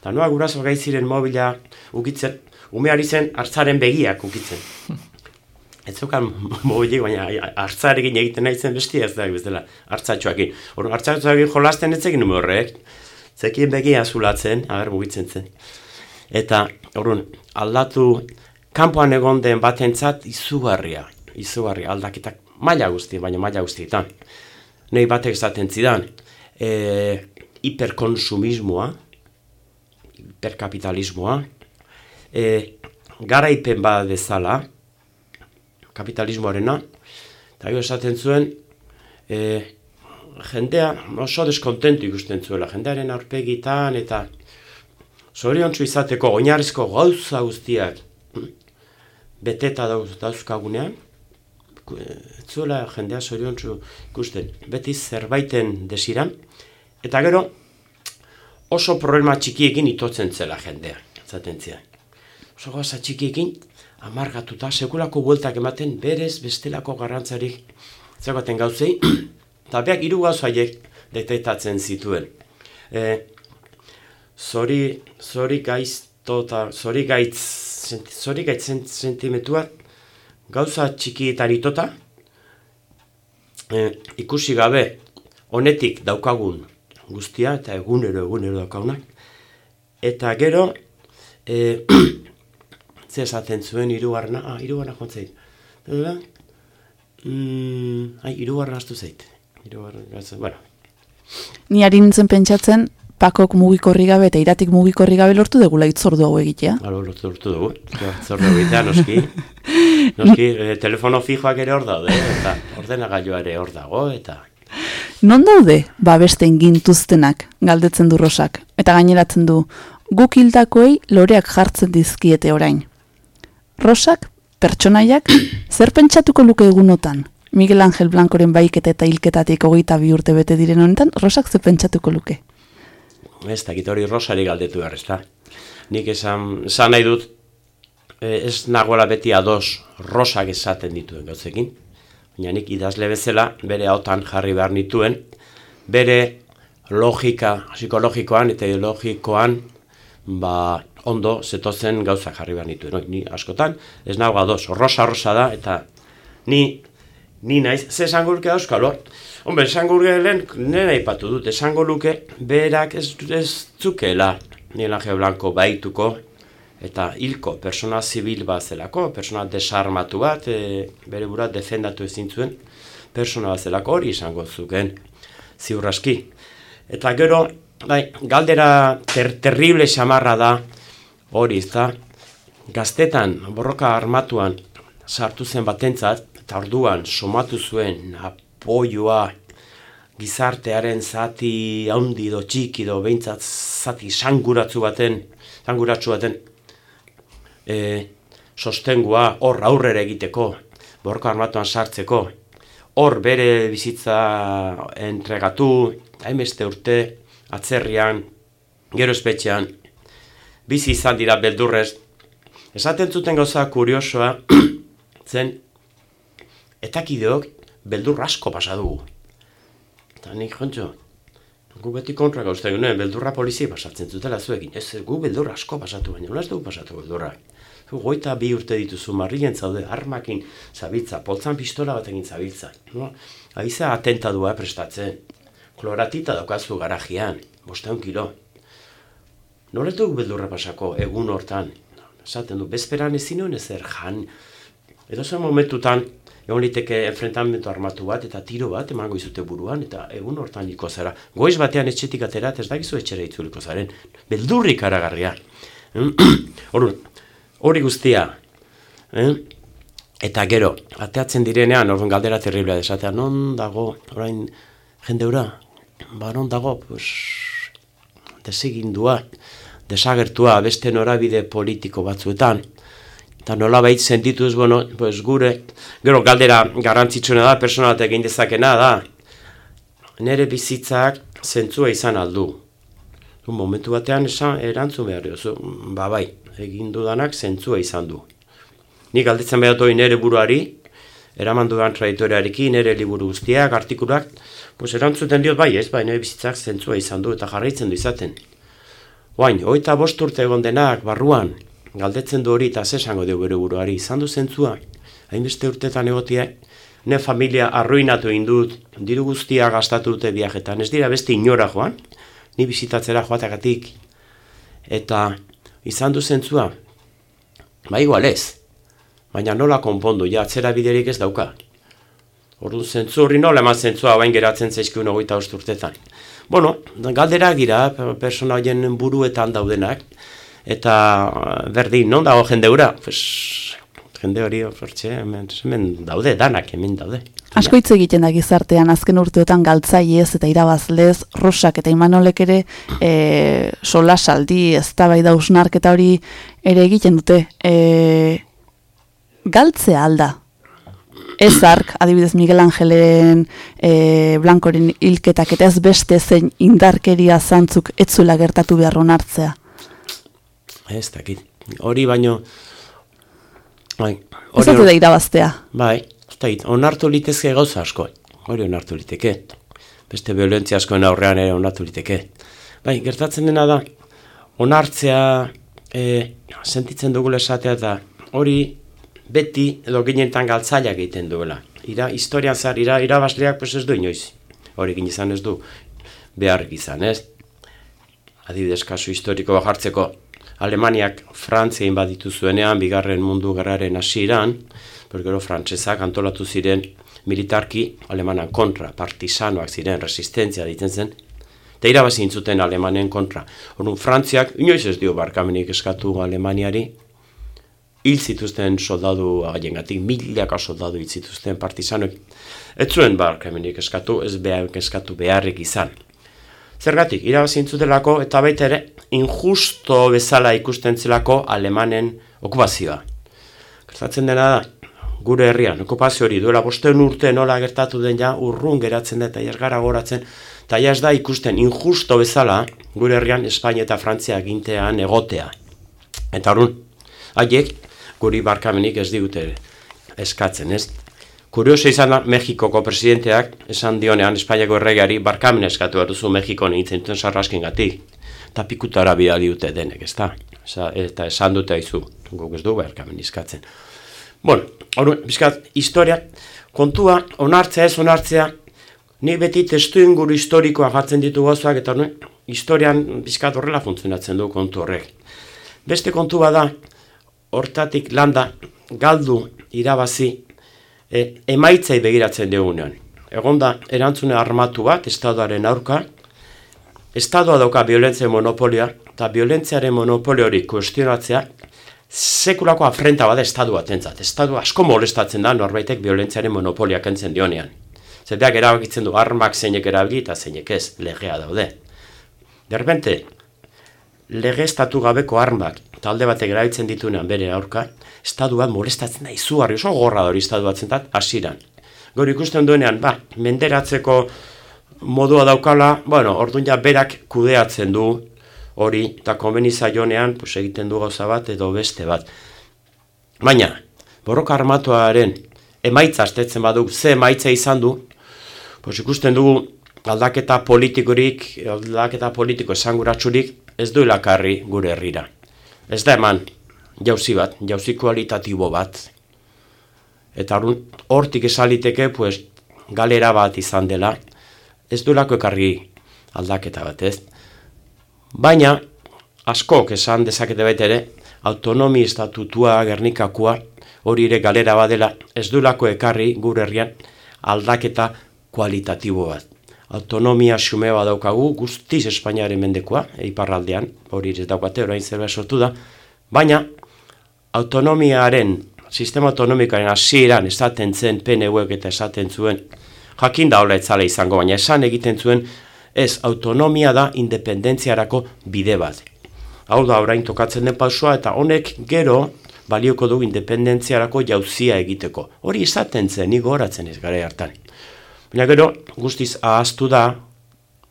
C: Eta noa guraso gai ziren mobila ukitzen, ume ari zen hartzaren begiak ukitzen. *laughs* Ez zukan mobilik, baina hartzarekin egiten nahi zen besti ez da, bezala, hartzatxoakin. Hor, hartzatxoakin jolasten ez egin horrek, zekin begia zulatzen, agar mugitzen zen. Eta, horren, aldatu, kanpoan egon den batentzat izugarria, izugarria aldaketak maila guzti, baina maila guztietan. Nei batek esaten zidan, e, hiperkonsumismoa, hiperkapitalismoa, e, garaipen bat dezala, kapitalismoarena, eta esaten zuen, e, jendea oso deskontentu ikusten zuela, jendearen aurpegitan eta zoriontsu izateko oinarrizko gauza guztiak hm, beteta dauz, dauzkagunean, zuela jendea zoriontzu ikusten, beti zerbaiten desiran, eta gero oso problema txikiekin itotzen zela jendea, zaten zia. Oso gauza txikiekin amargatuta, sekulako bueltak ematen, berez bestelako garrantzarik zeukaten gauzei, *clears throat* eta beak hiru gauza haiek detektatzen zituen. E, zori, zori gaizto eta zori gaitz, senti- zori gaitz sent- gauza txikietan itota, e, ikusi gabe honetik daukagun guztia eta egunero egunero daukagunak. Eta gero, e, *clears throat* ze esaten zuen hirugarrena, ah, hirugarrena joan zait. Eta, mm, ai, hirugarrena astu zait. Hirugarrena, gauza, bueno,
B: Ni ari nintzen pentsatzen, pakok mugikorri gabe eta iratik mugikorri gabe lortu degula itzordu hau egitea.
C: Alo, lortu, dugu. Zorro egitea, noski. *laughs* Noski, e, telefono fijoak ere hor daude, eta ordenagailua ere hor dago, eta...
B: Non daude babesten gintuztenak galdetzen du rosak, eta gaineratzen du, guk hildakoei loreak jartzen dizkiete orain. Rosak, pertsonaiak, *coughs* zer pentsatuko luke egunotan? Miguel Angel Blancoren baiketa eta hilketatik hogeita bi urte bete diren honetan, rosak ze pentsatuko luke?
C: Ez dakit hori rosari galdetu behar, ez da. Nik esan, esan nahi dut, eh, ez nagoela beti ados rosak esaten dituen gauzekin. Baina nik idazle bezala bere hautan jarri behar nituen, bere logika psikologikoan eta ideologikoan ba, ondo zetozen gauzak jarri behar nituen. Ni askotan ez nago ados, rosa rosa da eta ni Ni naiz, ze esango luke auskalo? Hombre, esango luke lehen, nire aipatu dut, esango luke berak ez, ez zukela Angel Blanco baituko eta hilko, persona zibil bat zelako, persona desarmatu bat, e, bere bura defendatu ezin zuen, persona bat zelako hori esango zuken, ziurraski. Eta gero, bai, galdera ter, terrible xamarra da hori, ez da, gaztetan, borroka armatuan, sartu zen batentzat, eta orduan somatu zuen apoioa gizartearen zati handi do txiki do behintzat zati sanguratzu baten, sanguratsu baten e, sostengua hor aurrera egiteko, borroka armatuan sartzeko, hor bere bizitza entregatu, hainbeste urte, atzerrian, gero espetxean, bizi izan dira beldurrez. Esaten zuten gauza kuriosoa, *clears throat* zen, etakideok beldur asko pasa dugu. Eta nik jontxo, gu beti kontra gauzta egunen, beldurra polizia pasatzen zutela zuekin. Ez, gu beldur asko pasatu baina, nola ez dugu pasatu beldurra. Goita bi urte dituzu marrien zaude, armakin zabiltza, poltzan pistola batekin zabiltza. No? Aiza atentadua prestatzen. Kloratita daukazu garajian, bosteun kilo. Dugu beldurra pasako egun hortan. Esaten du, bezperan ezin nuen ezer jan. Edo zen momentutan, egon liteke enfrentamentu armatu bat, eta tiro bat emango izute buruan, eta egun hortan liko zara. Goiz batean etxetik atera, eta ez dakizu etxera itzuliko zaren. Beldurrik aragarria. Hori, *clears throat* hori guztia. Eh? Eta gero, ateatzen direnean, orduan galdera terriblea desatea, non dago, orain, jendeura, ba, non dago, pues, desegindua, desagertua beste norabide politiko batzuetan, eta nola bahit sentituz, bueno, pues gure, gero galdera garrantzitsuna da, persona bat egin dezakena da, nire bizitzak zentzua izan aldu. Du, momentu batean esan, erantzun behar diozu, ba bai, egin dudanak zentzua izan du. Nik galdetzen behar doi nire buruari, eraman dudan traitoriarekin, nire liburu guztiak, artikulak, pues erantzuten diot bai ez, bai nire bizitzak zentzua izan du eta jarraitzen du izaten. Oain, oita bost urte egon denak barruan, galdetzen du hori eta zesango dio bere buruari, izan du zentzua, hainbeste urtetan egotia, ne familia arruinatu egin dut, diru guztia gastatu dute viajetan, ez dira beste inora joan, ni bizitatzera joatagatik, eta izan du zentzua, ba igual ez, baina nola konpondu, ja atzera biderik ez dauka. Orduan zentzu horri nola eman zentzua bain geratzen zaizkiun hogeita bost urtetan. Bueno, galdera gira, persona horien buruetan daudenak, eta berdin, non dago jende hura? Pues, jende hori ofertxe, hemen, hemen daude, danak hemen daude.
B: Asko hitz egiten da gizartean azken urteotan galtzaiez eta irabazlez, rosak eta imanolek ere e, solasaldi, ez da bai dausnarketa hori ere egiten dute. E, galtzea alda. Ez ark, adibidez Miguel Angelen e, Blancoren hilketak eta ez beste zein indarkeria zantzuk etzula gertatu behar onartzea.
C: Ez dakit. Hori baino, Bai,
B: Ez
C: hori-
B: dute da irabaztea.
C: Bai, ez da hit, onartu litezke gauza asko. Hori onartu liteke. Beste violentzia askoen aurrean ere onartu liteke. Bai, gertatzen dena da, onartzea e, sentitzen dugula esatea eta hori beti edo ginenetan galtzaileak egiten duela. Ira, historian zar, ira, irabazleak pues ez du inoiz. Hori gine izan ez du beharrik izan, ez? adibidez kasu historiko bat jartzeko Alemaniak Frantzia inbaditu zuenean, bigarren mundu gerraren hasieran, gero frantsesak antolatu ziren militarki alemanan kontra, partisanoak ziren, resistentzia ditzen zen, eta irabazi zuten alemanen kontra. Orduan, Frantziak inoiz ez dio barkamenik eskatu Alemaniari, hil zituzten soldadu haiengatik, milaka soldadu hil zituzten partisanoek. Ez zuen barkamenik eskatu, ez behar eskatu beharrik izan. Zergatik, irabazi zutelako eta baita ere injusto bezala ikusten zelako alemanen okupazioa. Gertatzen dena da, gure herrian, okupazio hori duela bosteun urte nola gertatu den ja urrun geratzen da eta jas gara goratzen, eta ja ez da ikusten injusto bezala gure herrian Espainia eta Frantzia gintean egotea. Eta horun, haiek guri barkamenik ez digute eskatzen, ez? Kurioso izan Mexikoko presidenteak esan dionean Espainiako erregeari barkamen eskatu behar duzu Mexikon egiten duten sarrasken gatik. Eta pikutara bidali dute denek, ez da? Eta esan dute aizu, guk ez du barkamen eskatzen. Bueno, hori, bizkat, historia, kontua, onartzea ez onartzea, ni beti testu inguru historikoa jartzen ditu gauzoak, eta hori, historian bizkat horrela funtzionatzen du kontu horrek. Beste kontua da, hortatik landa, galdu, irabazi, e, emaitzai begiratzen dugunean. Egon da, erantzune armatu bat, estadoaren aurka, Estadoa dauka violentzia monopolia, eta violentziaren monopolio hori kuestionatzea, sekulako afrenta bada estadu batentzat. Estadu asko molestatzen da norbaitek violentziaren monopolia kentzen dionean. Zeteak erabakitzen du armak zeinek erabili eta zeinek ez, legea daude. Derbente, lege estatu gabeko armak talde batek erabiltzen ditunean bere aurka, estatu bat molestatzen da izugarri oso gorra hori estatu batzentzat hasiran. Gaur ikusten duenean, ba, menderatzeko modua daukala, bueno, orduan ja berak kudeatzen du hori, eta konbeni zaionean, pues, egiten du gauza bat edo beste bat. Baina, borroka armatuaren emaitza astetzen baduk, ze emaitza izan du, pues, ikusten dugu aldaketa politikorik, aldaketa politiko esanguratsurik ez du ilakarri gure herrira. Ez da eman jauzi bat, jauzi kualitatibo bat. Eta hortik esaliteke, pues, galera bat izan dela, ez duelako ekarri aldaketa bat, ez? Baina, askok esan dezakete baita ere, autonomi estatutua, gernikakoa, hori ere galera badela, ez duelako ekarri gure herrian aldaketa kualitatibo bat. Autonomia xume bat daukagu, guztiz Espainiaren mendekoa, iparraldean, hori ez daukate, orain zerbait sortu da, baina autonomiaren, sistema autonomikoaren hasieran esaten zen PNUek eta esaten zuen, jakin da hola etzala izango, baina esan egiten zuen, ez autonomia da independentziarako bide bat. Hau da orain tokatzen den pausua eta honek gero balioko du independentziarako jauzia egiteko. Hori izaten zen, ni goratzen ez gara hartan. Baina gero guztiz ahaztu da,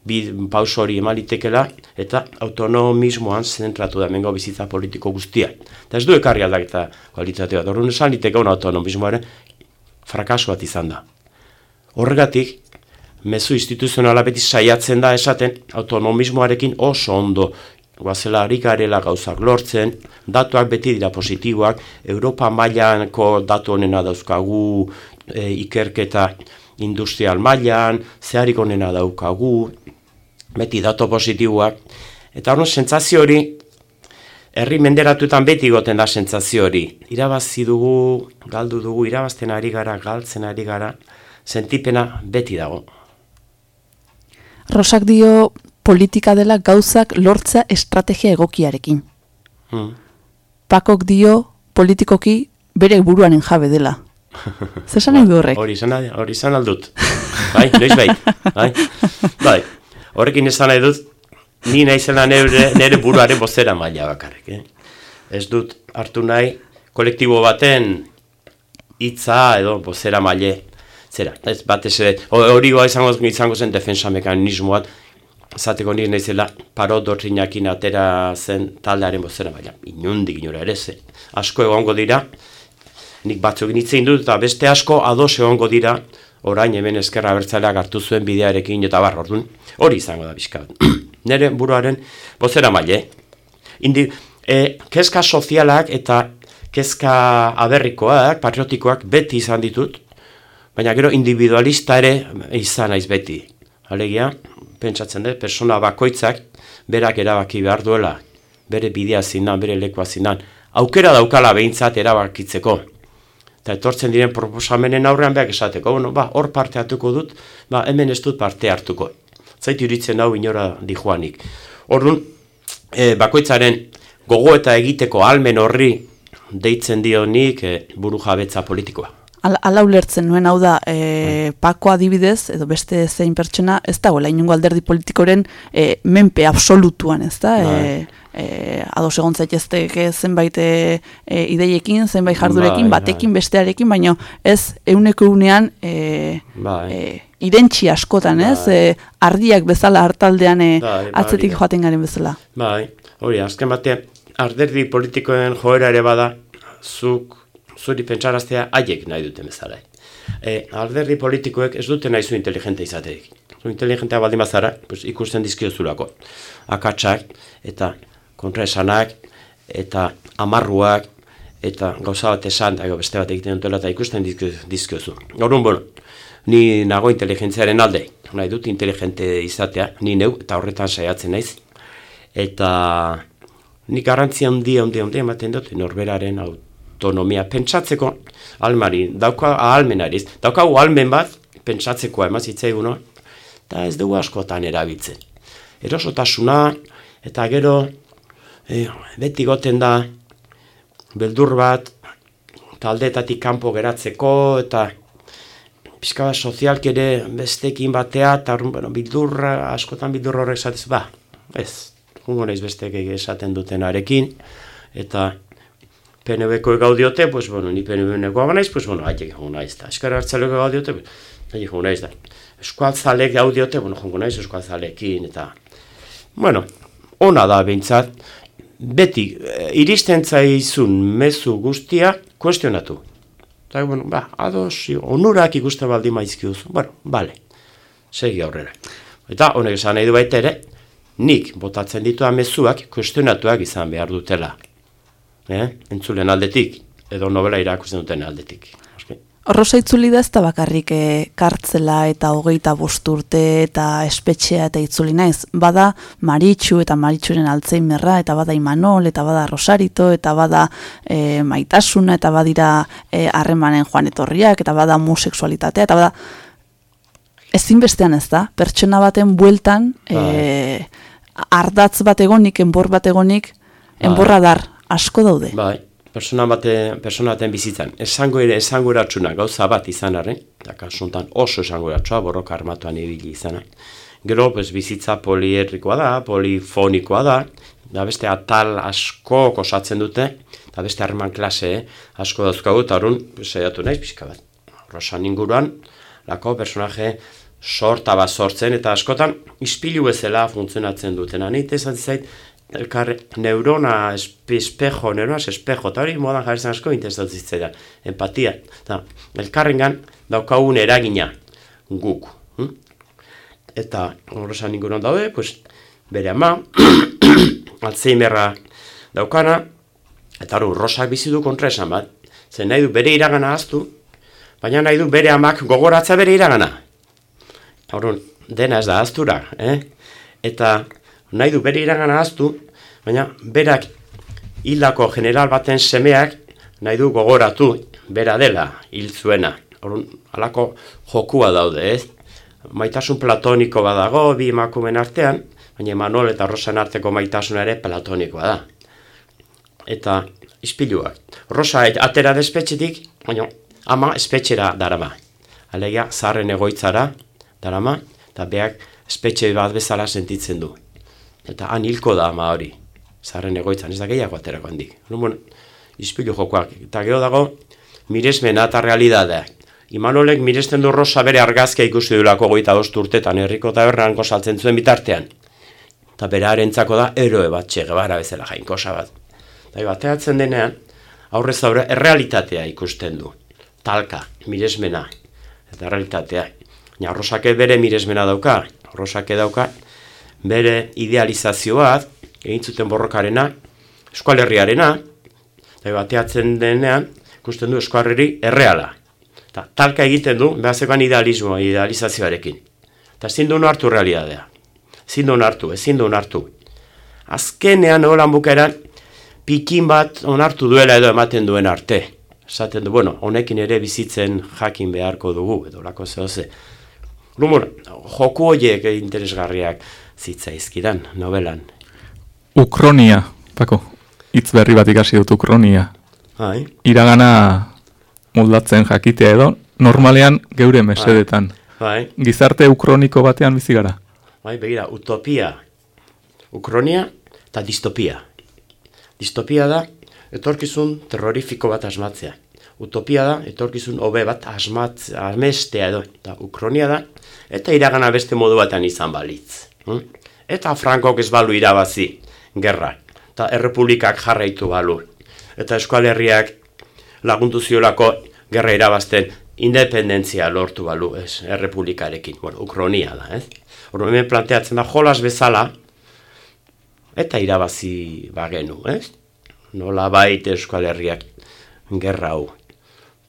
C: bi pauso hori emalitekela eta autonomismoan zentratu da mengo bizitza politiko guztia. Eta ez du ekarri aldaketa kualitatea. Dorun esan liteke hona autonomismoaren frakaso bat izan da. Horregatik, mezu instituzionala beti saiatzen da esaten autonomismoarekin oso ondo guazela ari garela gauzak lortzen, datuak beti dira positiboak, Europa mailanko datu honena dauzkagu, e, ikerketa industrial mailan, zeharik honena daukagu, beti datu positiboak, eta hori sentsazio hori, herri menderatuetan beti goten da sentsazio hori. Irabazi dugu, galdu dugu, irabazten ari gara, galtzen ari gara, sentipena beti dago.
B: Rosak dio politika dela gauzak lortza estrategia egokiarekin.
C: Hmm.
B: Pakok dio politikoki bere buruaren jabe dela. Zer nahi du horrek?
C: Hori izan, hori izan aldut. Bai, noiz bai. Bai. bai. Horrekin esan nahi dut, ni naizela nere, nere buruaren bozera maila bakarrik. Eh? Ez dut hartu nahi kolektibo baten hitza edo bozera maile zera. Ez batez ere, ho- hori goa izango, izango zen defensa mekanismo bat, zateko nire naizela paro dortrinakin atera zen taldearen bozera maila. Inundik inora ere ze. Asko egongo dira, nik batzuk nitzein dut eta beste asko ados egongo dira orain hemen eskerra bertzaleak hartu zuen bidearekin eta bar orduan hori izango da bizka. *clears throat* Nere buruaren bozera maile. Indi, e, kezka sozialak eta kezka aberrikoak, patriotikoak beti izan ditut, baina gero individualista ere izan naiz beti. Alegia, pentsatzen dut, persona bakoitzak berak erabaki behar duela, bere bidea zinan, bere lekua zinan, aukera daukala behintzat erabakitzeko. Eta etortzen diren proposamenen aurrean behak esateko, bueno, ba, hor parte hartuko dut, ba, hemen ez dut parte hartuko. Zait iritzen hau inora dijoanik. Orduan, e, bakoitzaren gogo eta egiteko almen horri deitzen dio nik e, buru jabetza politikoa.
B: Al, ala ulertzen nuen hau da, e, pako adibidez, edo beste zein pertsona, ez dagoela inungo alderdi politikoren e, menpe absolutuan, ez da? E, e, ados egon zaitezteke zenbait e, e, ideiekin, zenbait jardurekin,
C: Bai,
B: batekin, bestearekin, baina ez euneko unean e,
C: Bai.
B: e, irentxi askotan, ez? E, ardiak bezala hartaldean e,
C: Bai, bai,
B: atzetik joaten garen bezala.
C: Bai, hori, azken batean, alderdi politikoen joera ere bada, zuk, zuri pentsaraztea haiek nahi duten bezala. E, alderdi politikoek ez dute nahi zu inteligente izateik. Zu inteligentea baldin bazara, pues, ikusten dizkiozulako. Akatsak, eta kontraesanak, eta amarruak, eta gauza bat esan, eta beste bat egiten dutela, eta ikusten dizkio- dizkiozu. Orduan, bueno, ni nago inteligentziaren alde, nahi dut inteligente izatea, ni neu, eta horretan saiatzen naiz. Eta nik garrantzi handia, handia, handia ematen dut, norberaren autonomia pentsatzeko almari, dauka ahalmenariz, daukagu ahalmen bat, pentsatzekoa emaz hitzaigun eta ez dugu askotan erabiltzen. Erosotasuna, eta gero, e, beti goten da, beldur bat, taldeetatik kanpo geratzeko, eta pixka bat sozialk ere bestekin batea, eta bueno, bildurra, askotan bildur horrek zatez, ba, ez, jungo naiz besteek esaten dutenarekin, eta PNB-ko gau diote, pues, bueno, ni PNB-nekoa naiz, pues, bueno, haiek jongo naiz, da, eskara hartzaleko gau diote, pues, haiek jongo naiz, da. Eskualtzalek gau diote, bueno, jongo naiz eskualtzalekin, eta, bueno, ona da behintzat, beti, iristen zaizun mezu guztia, kuestionatu. Eta, bueno, ba, ados, onurak ikusten baldin maizkiuzu, bueno, bale, segi aurrera. Eta, honek esan nahi du baita ere, nik botatzen dituan mezuak kuestionatuak izan behar dutela. Eh? Entzulen aldetik, edo novela irakusten duten aldetik.
B: Rosa itzuli da ez da bakarrik e, kartzela eta hogeita urte eta espetxea eta itzuli naiz. Bada Maritxu eta Maritxuren Alzheimerra eta bada Imanol eta bada Rosarito eta bada e, maitasuna eta badira e, harremanen joan etorriak eta bada homosexualitatea eta bada ezinbestean ez da, pertsona baten bueltan e, ardatz bat egonik, enbor bat egonik, enborra dar, asko daude.
C: Bai, persona bate, persona baten bizitzan, esango ere esango eratsuna gauza bat izan arren, eta kasuntan oso esango eratsua, borroka armatuan ibili izana. Gero, pues, bizitza polierrikoa da, polifonikoa da, da beste atal asko osatzen dute, eta beste harreman klase eh, asko dauzkagu, eta pues, saiatu naiz pixka bat. Rosan inguruan, lako personaje sorta bat sortzen, eta askotan ispilu bezala funtzionatzen dutena. Nite esan zait, elkar neurona espe- espejo, neuronas espejo, eta hori modan jartzen asko interesatzen zitzaidan, empatia. Eta elkarrengan daukagun eragina guk. hm? Eta horrezan inguruan daude, pues, bere ama, *coughs* Alzheimerra daukana, eta hori rosak bizi du kontraesan bat. Zer nahi du bere iragana aztu, baina nahi du bere amak gogoratza bere iragana. Orduan, dena ez da aztura, eh? Eta nahi du bere iragana aztu, baina berak hildako general baten semeak nahi du gogoratu bera dela hil zuena. Orduan, halako jokua daude, ez? Maitasun platoniko badago bi emakumen artean, baina Manol eta Rosan arteko maitasuna ere platonikoa da. Eta ispiluak. Rosa et- atera despetxetik, baina ama espetxera darama. Alegia, zarren egoitzara darama, eta beak espetxe bat bezala sentitzen du. Eta han hilko da ama hori, zarren egoitzan, ez da gehiago aterako handik. Bueno, ispilu jokoak. Eta gero dago, miresmena eta realidadea. Imanolek miresten du rosa bere argazkia ikusi duelako goita bost urtetan, herriko tabernan saltzen zuen bitartean. Eta bere harentzako da eroe bat, txegabara bezala jainkosa bat. Eta bateatzen denean, aurrez aurre errealitatea ikusten du. Talka, miresmena, eta errealitatea. Ja, arrosake bere miresmena dauka, arrosake dauka bere idealizazio bat, egin zuten borrokarena, eskualerriarena, eta bateatzen denean, ikusten du eskualerri erreala. Ta, talka egiten du, behazekoan idealismoa, idealizazioarekin. Eta ezin du hartu realidadea. Ezin du hartu, ezin du hartu. Azkenean, holan bukaeran, pikin bat onartu duela edo ematen duen arte. Esaten du, bueno, honekin ere bizitzen jakin beharko dugu, edo lako zehose. Lumur, joku horiek interesgarriak zitzaizkidan, novelan.
A: Ukronia, Pako, hitz berri bat ikasi dut Ukronia.
C: Bai,
A: Iragana moldatzen jakitea edo, normalean geure mesedetan.
C: bai,
A: Gizarte ukroniko batean bizi gara.
C: bai, begira, utopia, ukronia eta distopia. Distopia da, etorkizun terrorifiko bat asmatzea. Utopia da, etorkizun hobe bat asmatz, amestea edo, eta ukronia da, eta iragana beste modu batean izan balitz. Hm? Eta Frankok ez balu irabazi, gerra, eta errepublikak jarraitu balu. Eta eskualerriak lagundu ziolako gerra irabazten independentzia lortu balu, ez, errepublikarekin, bueno, ukronia da, ez? Hor, hemen planteatzen da, jolas bezala, eta irabazi bagenu, ez? Nola baita Euskal Herriak gerra hau.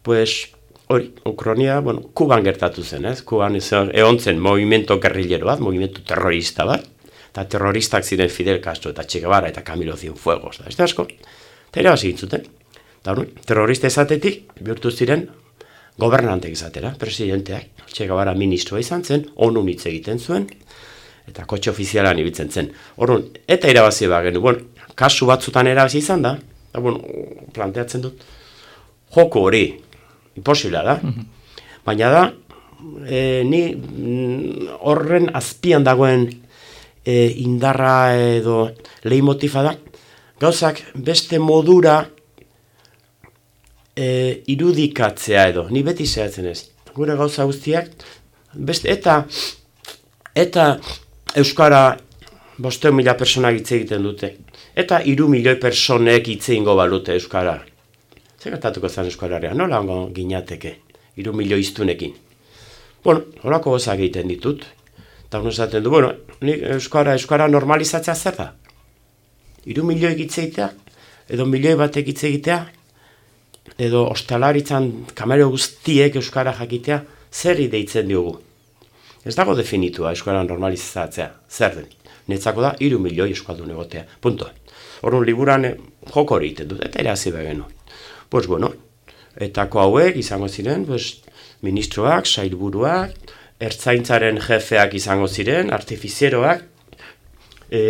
C: Pues, hori, Ukronia, bueno, Kuban gertatu zen, ez? Kuban egon zen movimento guerrillero bat, movimento terrorista bat, eta terroristak ziren Fidel Castro eta Che Guevara eta Camilo Cienfuegos, da, ez da asko? Eta irabazi gintzuten. Eta hori, terrorista ezatetik, bihurtu ziren gobernantek izatera, presidenteak, Che Guevara ministroa izan zen, onun hitz egiten zuen, eta kotxe ofizialan ibiltzen zen. Orrun, eta irabazi bagenu, bueno, kasu batzutan erabazi izan da, eta bueno, planteatzen dut, joko hori, imposibla da, *laughs* baina da, e, ni mm, horren azpian dagoen e, indarra edo leitmotifa da, gauzak beste modura e, irudikatzea edo, ni beti zehatzen ez. Gure gauza guztiak, beste, eta, eta Euskara bosteun mila personak hitz egiten dute. Eta hiru milioi personek hitz egingo balute Euskara. Zer gertatuko zen Euskararea? Nola ongo ginateke? Hiru milioi iztunekin. Bueno, horako gozak egiten ditut. Eta honu esaten du, bueno, ni Euskara, Euskara normalizatzea zer da? Hiru milioi egitea? Edo milioi batek hitz egitea? Edo ostalaritzan kamero guztiek Euskara jakitea? Zer deitzen diogu? Ez dago definitua euskara normalizatzea. Zer den? Netzako da, iru milioi euskaldun egotea. Punto. Horren liburan joko hori egiten dut, eta ere hazi begenu. Pues bueno, etako hauek izango ziren, pues, ministroak, sailburuak, ertzaintzaren jefeak izango ziren, artifizieroak, e,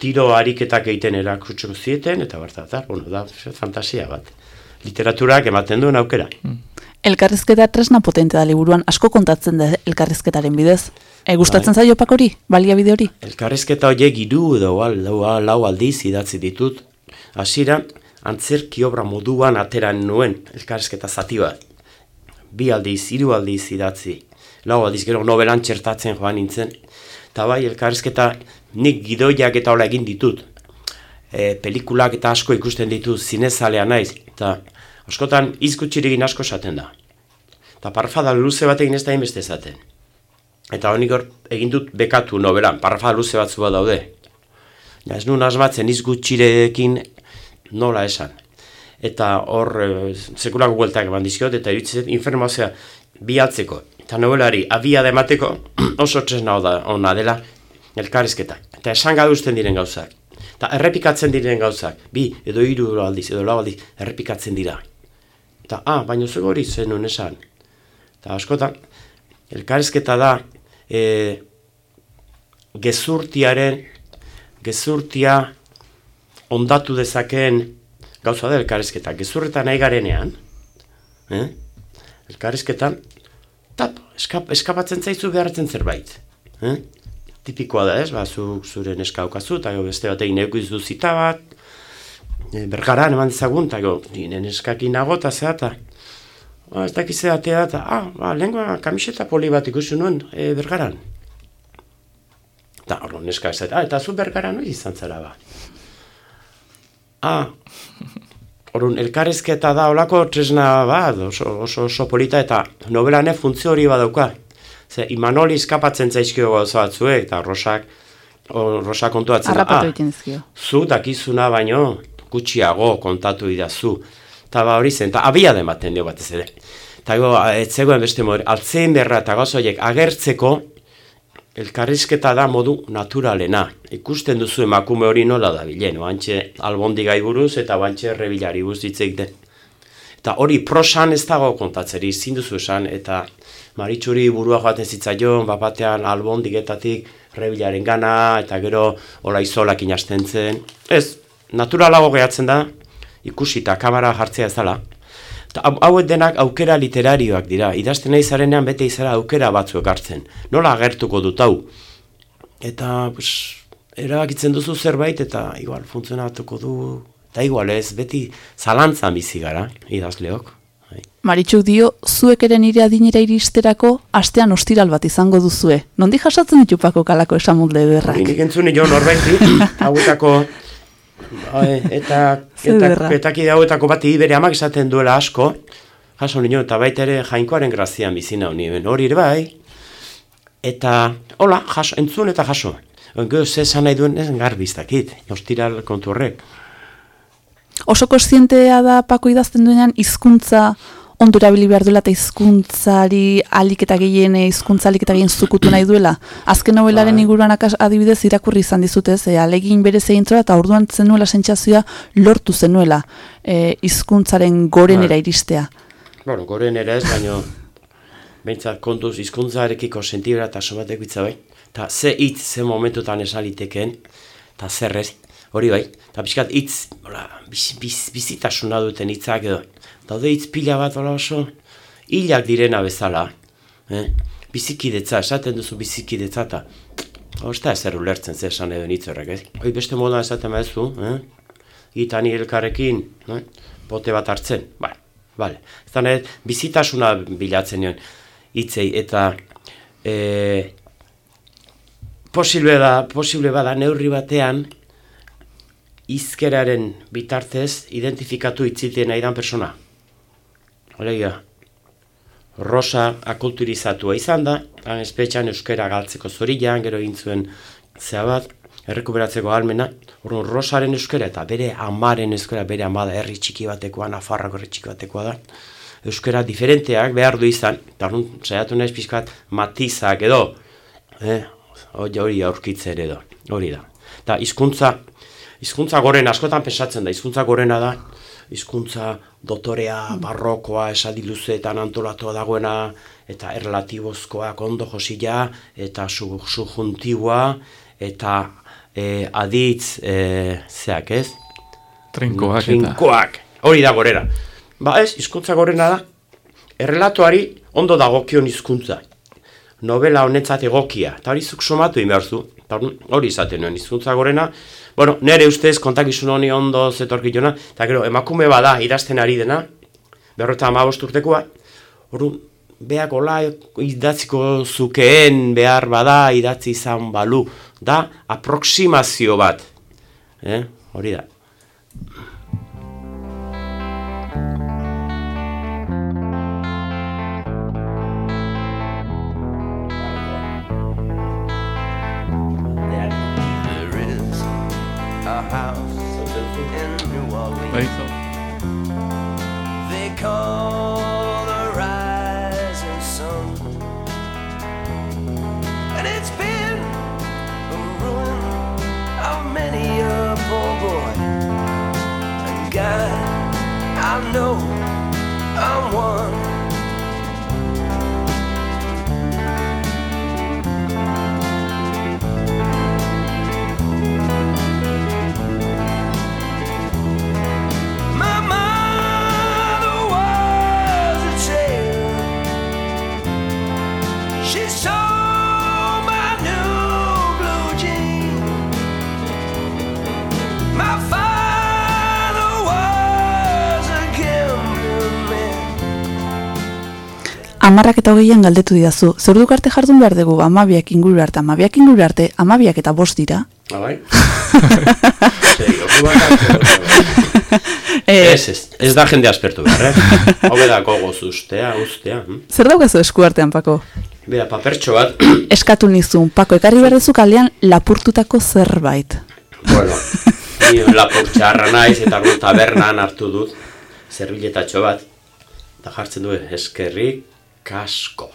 C: tiro ariketak egiten erakutsiko zieten, eta bertatar, bueno, da fantasia bat. Literaturak ematen duen aukera.
B: Elkarrizketa tresna potente da liburuan asko kontatzen da elkarrizketaren bidez. E, gustatzen zaio pak hori, baliabide hori?
C: Elkarrizketa horiek hiru edo lau, lau aldiz idatzi ditut. Hasiera antzerki obra moduan ateran nuen elkarrizketa zati bat. Bi aldiz, hiru aldiz idatzi. Lau aldiz gero novelan txertatzen joan nintzen. Eta bai, elkarrizketa nik gidoiak eta hola egin ditut. E, pelikulak eta asko ikusten ditut zinezalea naiz. Eta askotan izkutsiregin asko esaten da. Eta parfada luze bat egin ez da inbeste esaten. Eta honik egin dut bekatu nobelan, parrafa luze batzu bat daude. Ja, ez nuen asmatzen iz gutxirekin nola esan. Eta hor e, sekulako bueltak eman dizkiot, eta iruditzen informazioa bialtzeko. Eta nobelari abia da emateko *clears throat* oso tresna da, ona dela elkarrizketa. Eta esan gaduzten diren gauzak. Eta errepikatzen diren gauzak. Bi edo hiru aldiz edo lau aldiz errepikatzen dira. Eta, ah, baina zuego hori zenuen esan. Eta askotan, elkarrizketa da e, gezurtiaren, gezurtia ondatu dezakeen gauza da elkarrizketa. Gezurretan nahi garenean, eh? elkarrizketan, tap, eskap, eskapatzen zaizu behartzen zerbait. Eh? Tipikoa da ez, ba, zuk zure neska daukazu, eta beste batekin eukizu zita bat, e, bergaran eman dezagun, eta nire neskakin nago, eta zea, ba, ez dakize atea, eta, ah, ba, lehenkoa kamiseta poli bat ikusi nuen, e, bergaran. Eta hor, neska ez, ah, eta zu bergaran hori izan zara ba. Ah, Orun, elkarrizketa da olako tresna bat, oso, oso, oso polita eta novelane funtzio hori badauka. Ze, Imanoli eskapatzen zaizkio gauza batzuek, eta rosak, o, rosak kontuatzen da, "Ah, zu dakizuna baino gutxiago kontatu idazu. Eta ba hori zen, eta abia da ematen dio batez ere. Eta go, ez zegoen beste modu, altzein berra eta gauza horiek agertzeko, elkarrizketa da modu naturalena. Ikusten duzu emakume hori nola da bilen, oantxe albondigai buruz eta bantxe errebilari buruz hitzeik den. Eta hori prosan ez dago kontatzeri, ezin duzu esan, eta maritxuri burua joaten zitzaion, bapatean albondigetatik rebilaren gana, eta gero hola izolak inasten zen. Ez, naturalago gehatzen da, ikusi eta kamera jartzea ez dela. Eta hau- hauek denak aukera literarioak dira, idazten nahi zarenean bete izara aukera batzuek hartzen. Nola agertuko dut hau? Eta, pues, erabakitzen duzu zerbait eta igual funtzionatuko du, eta igual ez, beti zalantzan bizi gara, idazleok. Bai.
B: Maritxuk dio, zuek ere nire adinera iristerako astean ostiral bat izango duzue. Nondi jasatzen ditu pako kalako esamolde berrak?
C: Nik entzun jo norbaiti, *laughs* hauetako, eta, *laughs*
B: Ze
C: eta, eta kide hauetako bati bere amak esaten duela asko, jaso nio, eta baita ere jainkoaren grazian bizina honi, ben hori ere bai, eta, hola, jaso, entzun eta jaso. Gero, ze esan nahi duen, ez garbi ez dakit, ostiral kontu horrek.
B: Oso kontzientea da pako idazten duenean hizkuntza ondo erabili behar duela eta hizkuntzari alik eta gehien eh, hizkuntza alik eta gehien zukutu nahi duela. Azken novelaren
C: Bai.
B: inguruan adibidez irakurri izan dizutez, e, alegin bere zeintzoa eta orduan zenuela sentsazioa lortu zenuela eh, hizkuntzaren gorenera
C: Bai.
B: iristea.
C: Bueno, goren ere ez, baino, *laughs* behintzat kontuz hizkuntzarekiko sentibera eta somatek bitza bai, eta ze hitz ze momentutan esaliteken, eta zer ez, hori bai, eta pixkat hitz, biz, biz, bizitasuna duten hitzak edo, daude hitz pila bat hola oso, hilak direna bezala, eh? bizikidetza, esaten duzu bizikidetza, eta ez da ezer ulertzen ze esan edo hitz horrek, ez? Hoi beste moduan esaten baduzu, eh? Gitani elkarrekin, eh? bote bat hartzen, bai, bale. Ez da nahi, bizitasuna bilatzen nion hitzei, eta e, posible da, posible bada neurri batean, izkeraren bitartez identifikatu itzitien nahi dan persona. Alegia, Rosa akulturizatua izan da, han espetxan euskera galtzeko zorian, gero egin zuen zea bat, errekuperatzeko almena, orduan Rosaren euskera eta bere amaren euskera, bere ama da herri txiki batekoa, Nafarrako herri txiki batekoa da, euskera diferenteak behar du izan, eta orduan saiatu naiz pixkat matizak edo, eh, hori hori aurkitzen edo, hori da. Eta hizkuntza hizkuntza goren askotan pesatzen da, hizkuntza gorena da, hizkuntza dotorea, barrokoa, esadi luzeetan antolatua dagoena, eta erlatibozkoa ondo josila, eta su, subjuntiboa, eta e, aditz, e, zeak ez?
A: Trinkoak eta...
C: Trinkoak, hori da gorera. Ba ez, hizkuntza gorena da, errelatuari ondo dagokion hizkuntza. Novela honetzat egokia, eta hori zuk somatu egin behar zu. Eta orduan, hori izaten nuen, hizkuntza gorena, bueno, nere ustez kontakizun honi ondo zetorkitona, eta gero, emakume bada idazten ari dena, berrota amabost urtekoa, orduan, beak hola idatziko zukeen behar bada idatzi izan balu, da aproximazio bat. Eh? Hori da.
F: She saw my new blue jean. My father was a gambling.
B: Amarrak eta hogeian galdetu didazu, zer duk arte jardun behar dugu amabiak inguru arte, amabiak inguru arte, amabiak eta bost dira?
C: Ah, bai? *laughs* *laughs*
B: Eh,
C: Ez, ez, ez da jende aspertu behar, eh? *laughs* Hau da gogoz ustea, ustea. hm?
B: zer daukazu eskuartean, Pako?
C: Bera, papertxo bat, *clears throat*
B: Eskatu nizun, Pako, ekarri behar kalean lapurtutako zerbait.
C: bueno, ni *laughs* lapur txarra naiz eta orduan tabernan hartu dut zerbiletatxo bat, eta jartzen du eskerrik asko.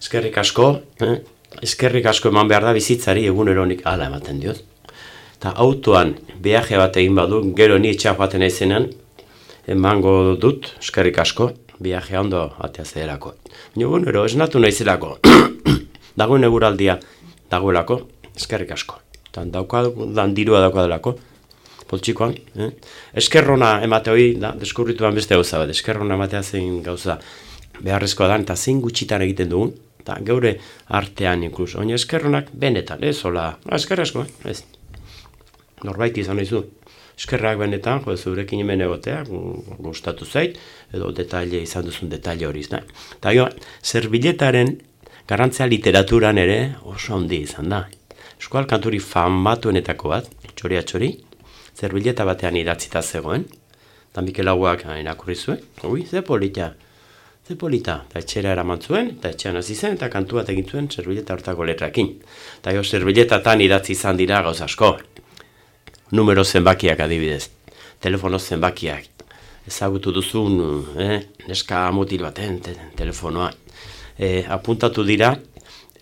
C: Eskerrik asko, eh? eskerrik asko eman behar da bizitzari eguneronik hala ematen diot. Eta autoan viaje bat egin badu, gero ni etxean joaten naizenean, emango dut, eskerrik asko, viaje ondo atea zederako. Baina egunero, esnatu naizelako, *coughs* dagoen eguraldia dagoelako, eskerrik asko. Eta daukadan dirua daukadelako, poltsikoan. Eh? Eskerrona emate hori, da, deskubrituan beste gauza bat, eskerrona ematea zein gauza beharrezkoa da, eta zein gutxitan egiten dugun, eta geure artean inkluso. Oina eskerronak benetan, ez, hola, esker asko, eh? ez. Norbait izan nahi zu. Eskerrak benetan, jo, zurekin hemen egotea, gu- gustatu zait, edo detaile izan duzun detaile hori izan. Eta jo, zerbiletaren garantzia literaturan ere oso handi izan da. Eskual kanturi famatuenetako bat, txori, zerbileta batean idatzita zegoen, eta Mikel Hauak irakurri zuen, ui, ze polita, ze polita, eta etxera eraman zuen, eta etxean hasi zen, eta kantu bat egin zuen zerbileta hortako letrakin. Eta jo, zerbiletatan idatzi izan dira gauz asko, numero zenbakiak adibidez, telefono zenbakiak, ezagutu duzun, eh, neska mutil baten te, telefonoa, eh, apuntatu dira,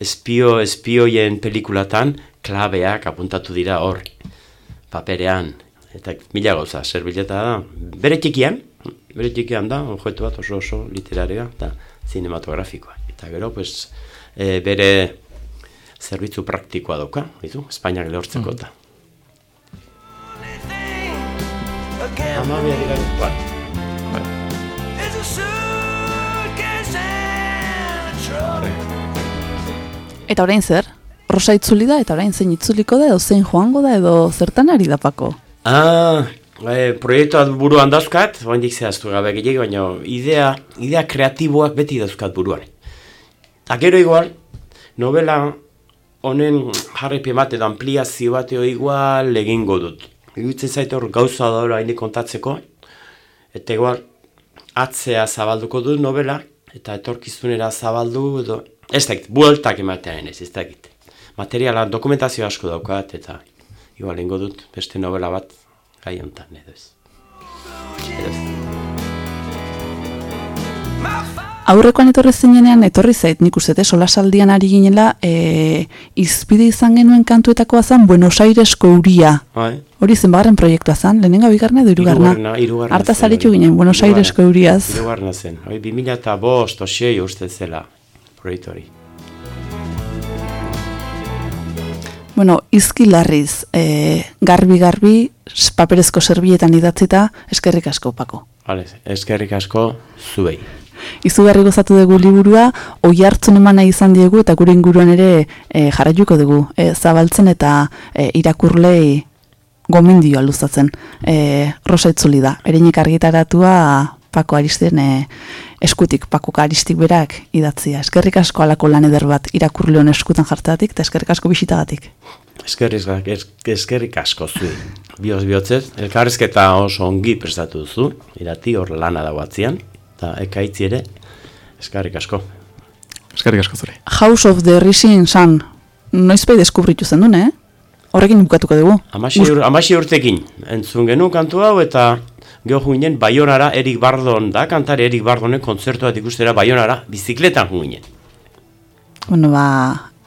C: espio, espioien pelikulatan, klabeak apuntatu dira hor, paperean, eta mila gauza, zerbileta da, bere txikian, bere txikian da, objektu bat oso oso literaria eta cinematografikoa. Eta gero, pues, e, bere zerbitzu praktikoa dauka, ditu, Espainiak lehortzeko eta.
F: Again,
C: Ama behar dira,
F: and a truck.
B: Eta orain zer? Rosa itzuli da, eta orain zein itzuliko da, edo zein joango da, edo zertan ari da, Pako?
C: Ah, e, proiektua buruan dauzkat, oandik zehaztu gabe gehiago, baina idea, idea kreatiboak beti dauzkat buruan. Eta gero igual, novela honen jarripi bat edo ampliazio bat edo igual egingo dut. Iruditzen zait hor gauza da hori kontatzeko, eta igual atzea zabalduko dut novela, eta etorkizunera zabaldu edo, ez dakit, bueltak ematearen ez, ez dakit. Materiala, dokumentazio asko daukat, eta igual ingo dut beste novela bat gai honetan edo ez. Edo ez.
B: Aurrekoan etorri zinenean, etorri zait, nik uste, eh, solasaldian ari ginela, e, izpide izan genuen kantuetakoa zen Buenos Airesko uria.
C: Bai,
B: Hori zenbagarren proiektua zen, lehenengo bigarna edo hirugarna.
C: Hirugarrena, hirugarrena
B: Harta
C: zen
B: zaritu
C: hori.
B: ginen, Buenos. Airesko uriaz.
C: Hirugarrena zen. Hoi, 2000 eta bost, osei uste zela proiektu hori.
B: Bueno, izki larriz, e, garbi-garbi, s- paperezko zerbietan idatzita, eskerrik asko, Pako.
C: Vale, eskerrik asko zuei.
B: Izugarri gozatu dugu liburua, oi hartzun emana izan diegu eta gure inguruan ere e, jarraituko dugu. E, zabaltzen eta e, irakurlei gomendioa luzatzen. E, rosa itzuli da. Ereinik argitaratua Pako Aristen e, eskutik, Pako Aristik berak idatzia. Eskerrik asko alako lan eder bat irakurle hon eskutan jartatik eta eskerrik asko bisitagatik.
C: Eskerrik, es, eskerrik asko zuei. Bioz bihotzez, elkarrezketa oso ongi prestatu duzu, irati hor lana dago atzian, eta ekaitzi ere, eskerrik asko.
A: Eskerrik asko zure.
B: House of the Rising Sun, noizbait deskubritu zen dune, eh? Horrekin bukatuko dugu.
C: Amasi, ur, amasi urtekin, entzun genuen kantu hau, eta geho ginen Baionara Erik Bardon, da kantari Erik Bardonen kontzertu bat ikustera Baionara, bizikletan ginen.
B: Bueno, ba,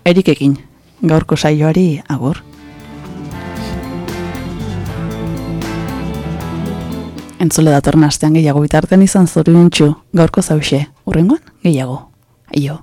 B: erikekin, gaurko saioari agur. Entzule datorren astean gehiago bitarten izan zoriontsu, gaurko zauxe, urrengoan gehiago. Aio.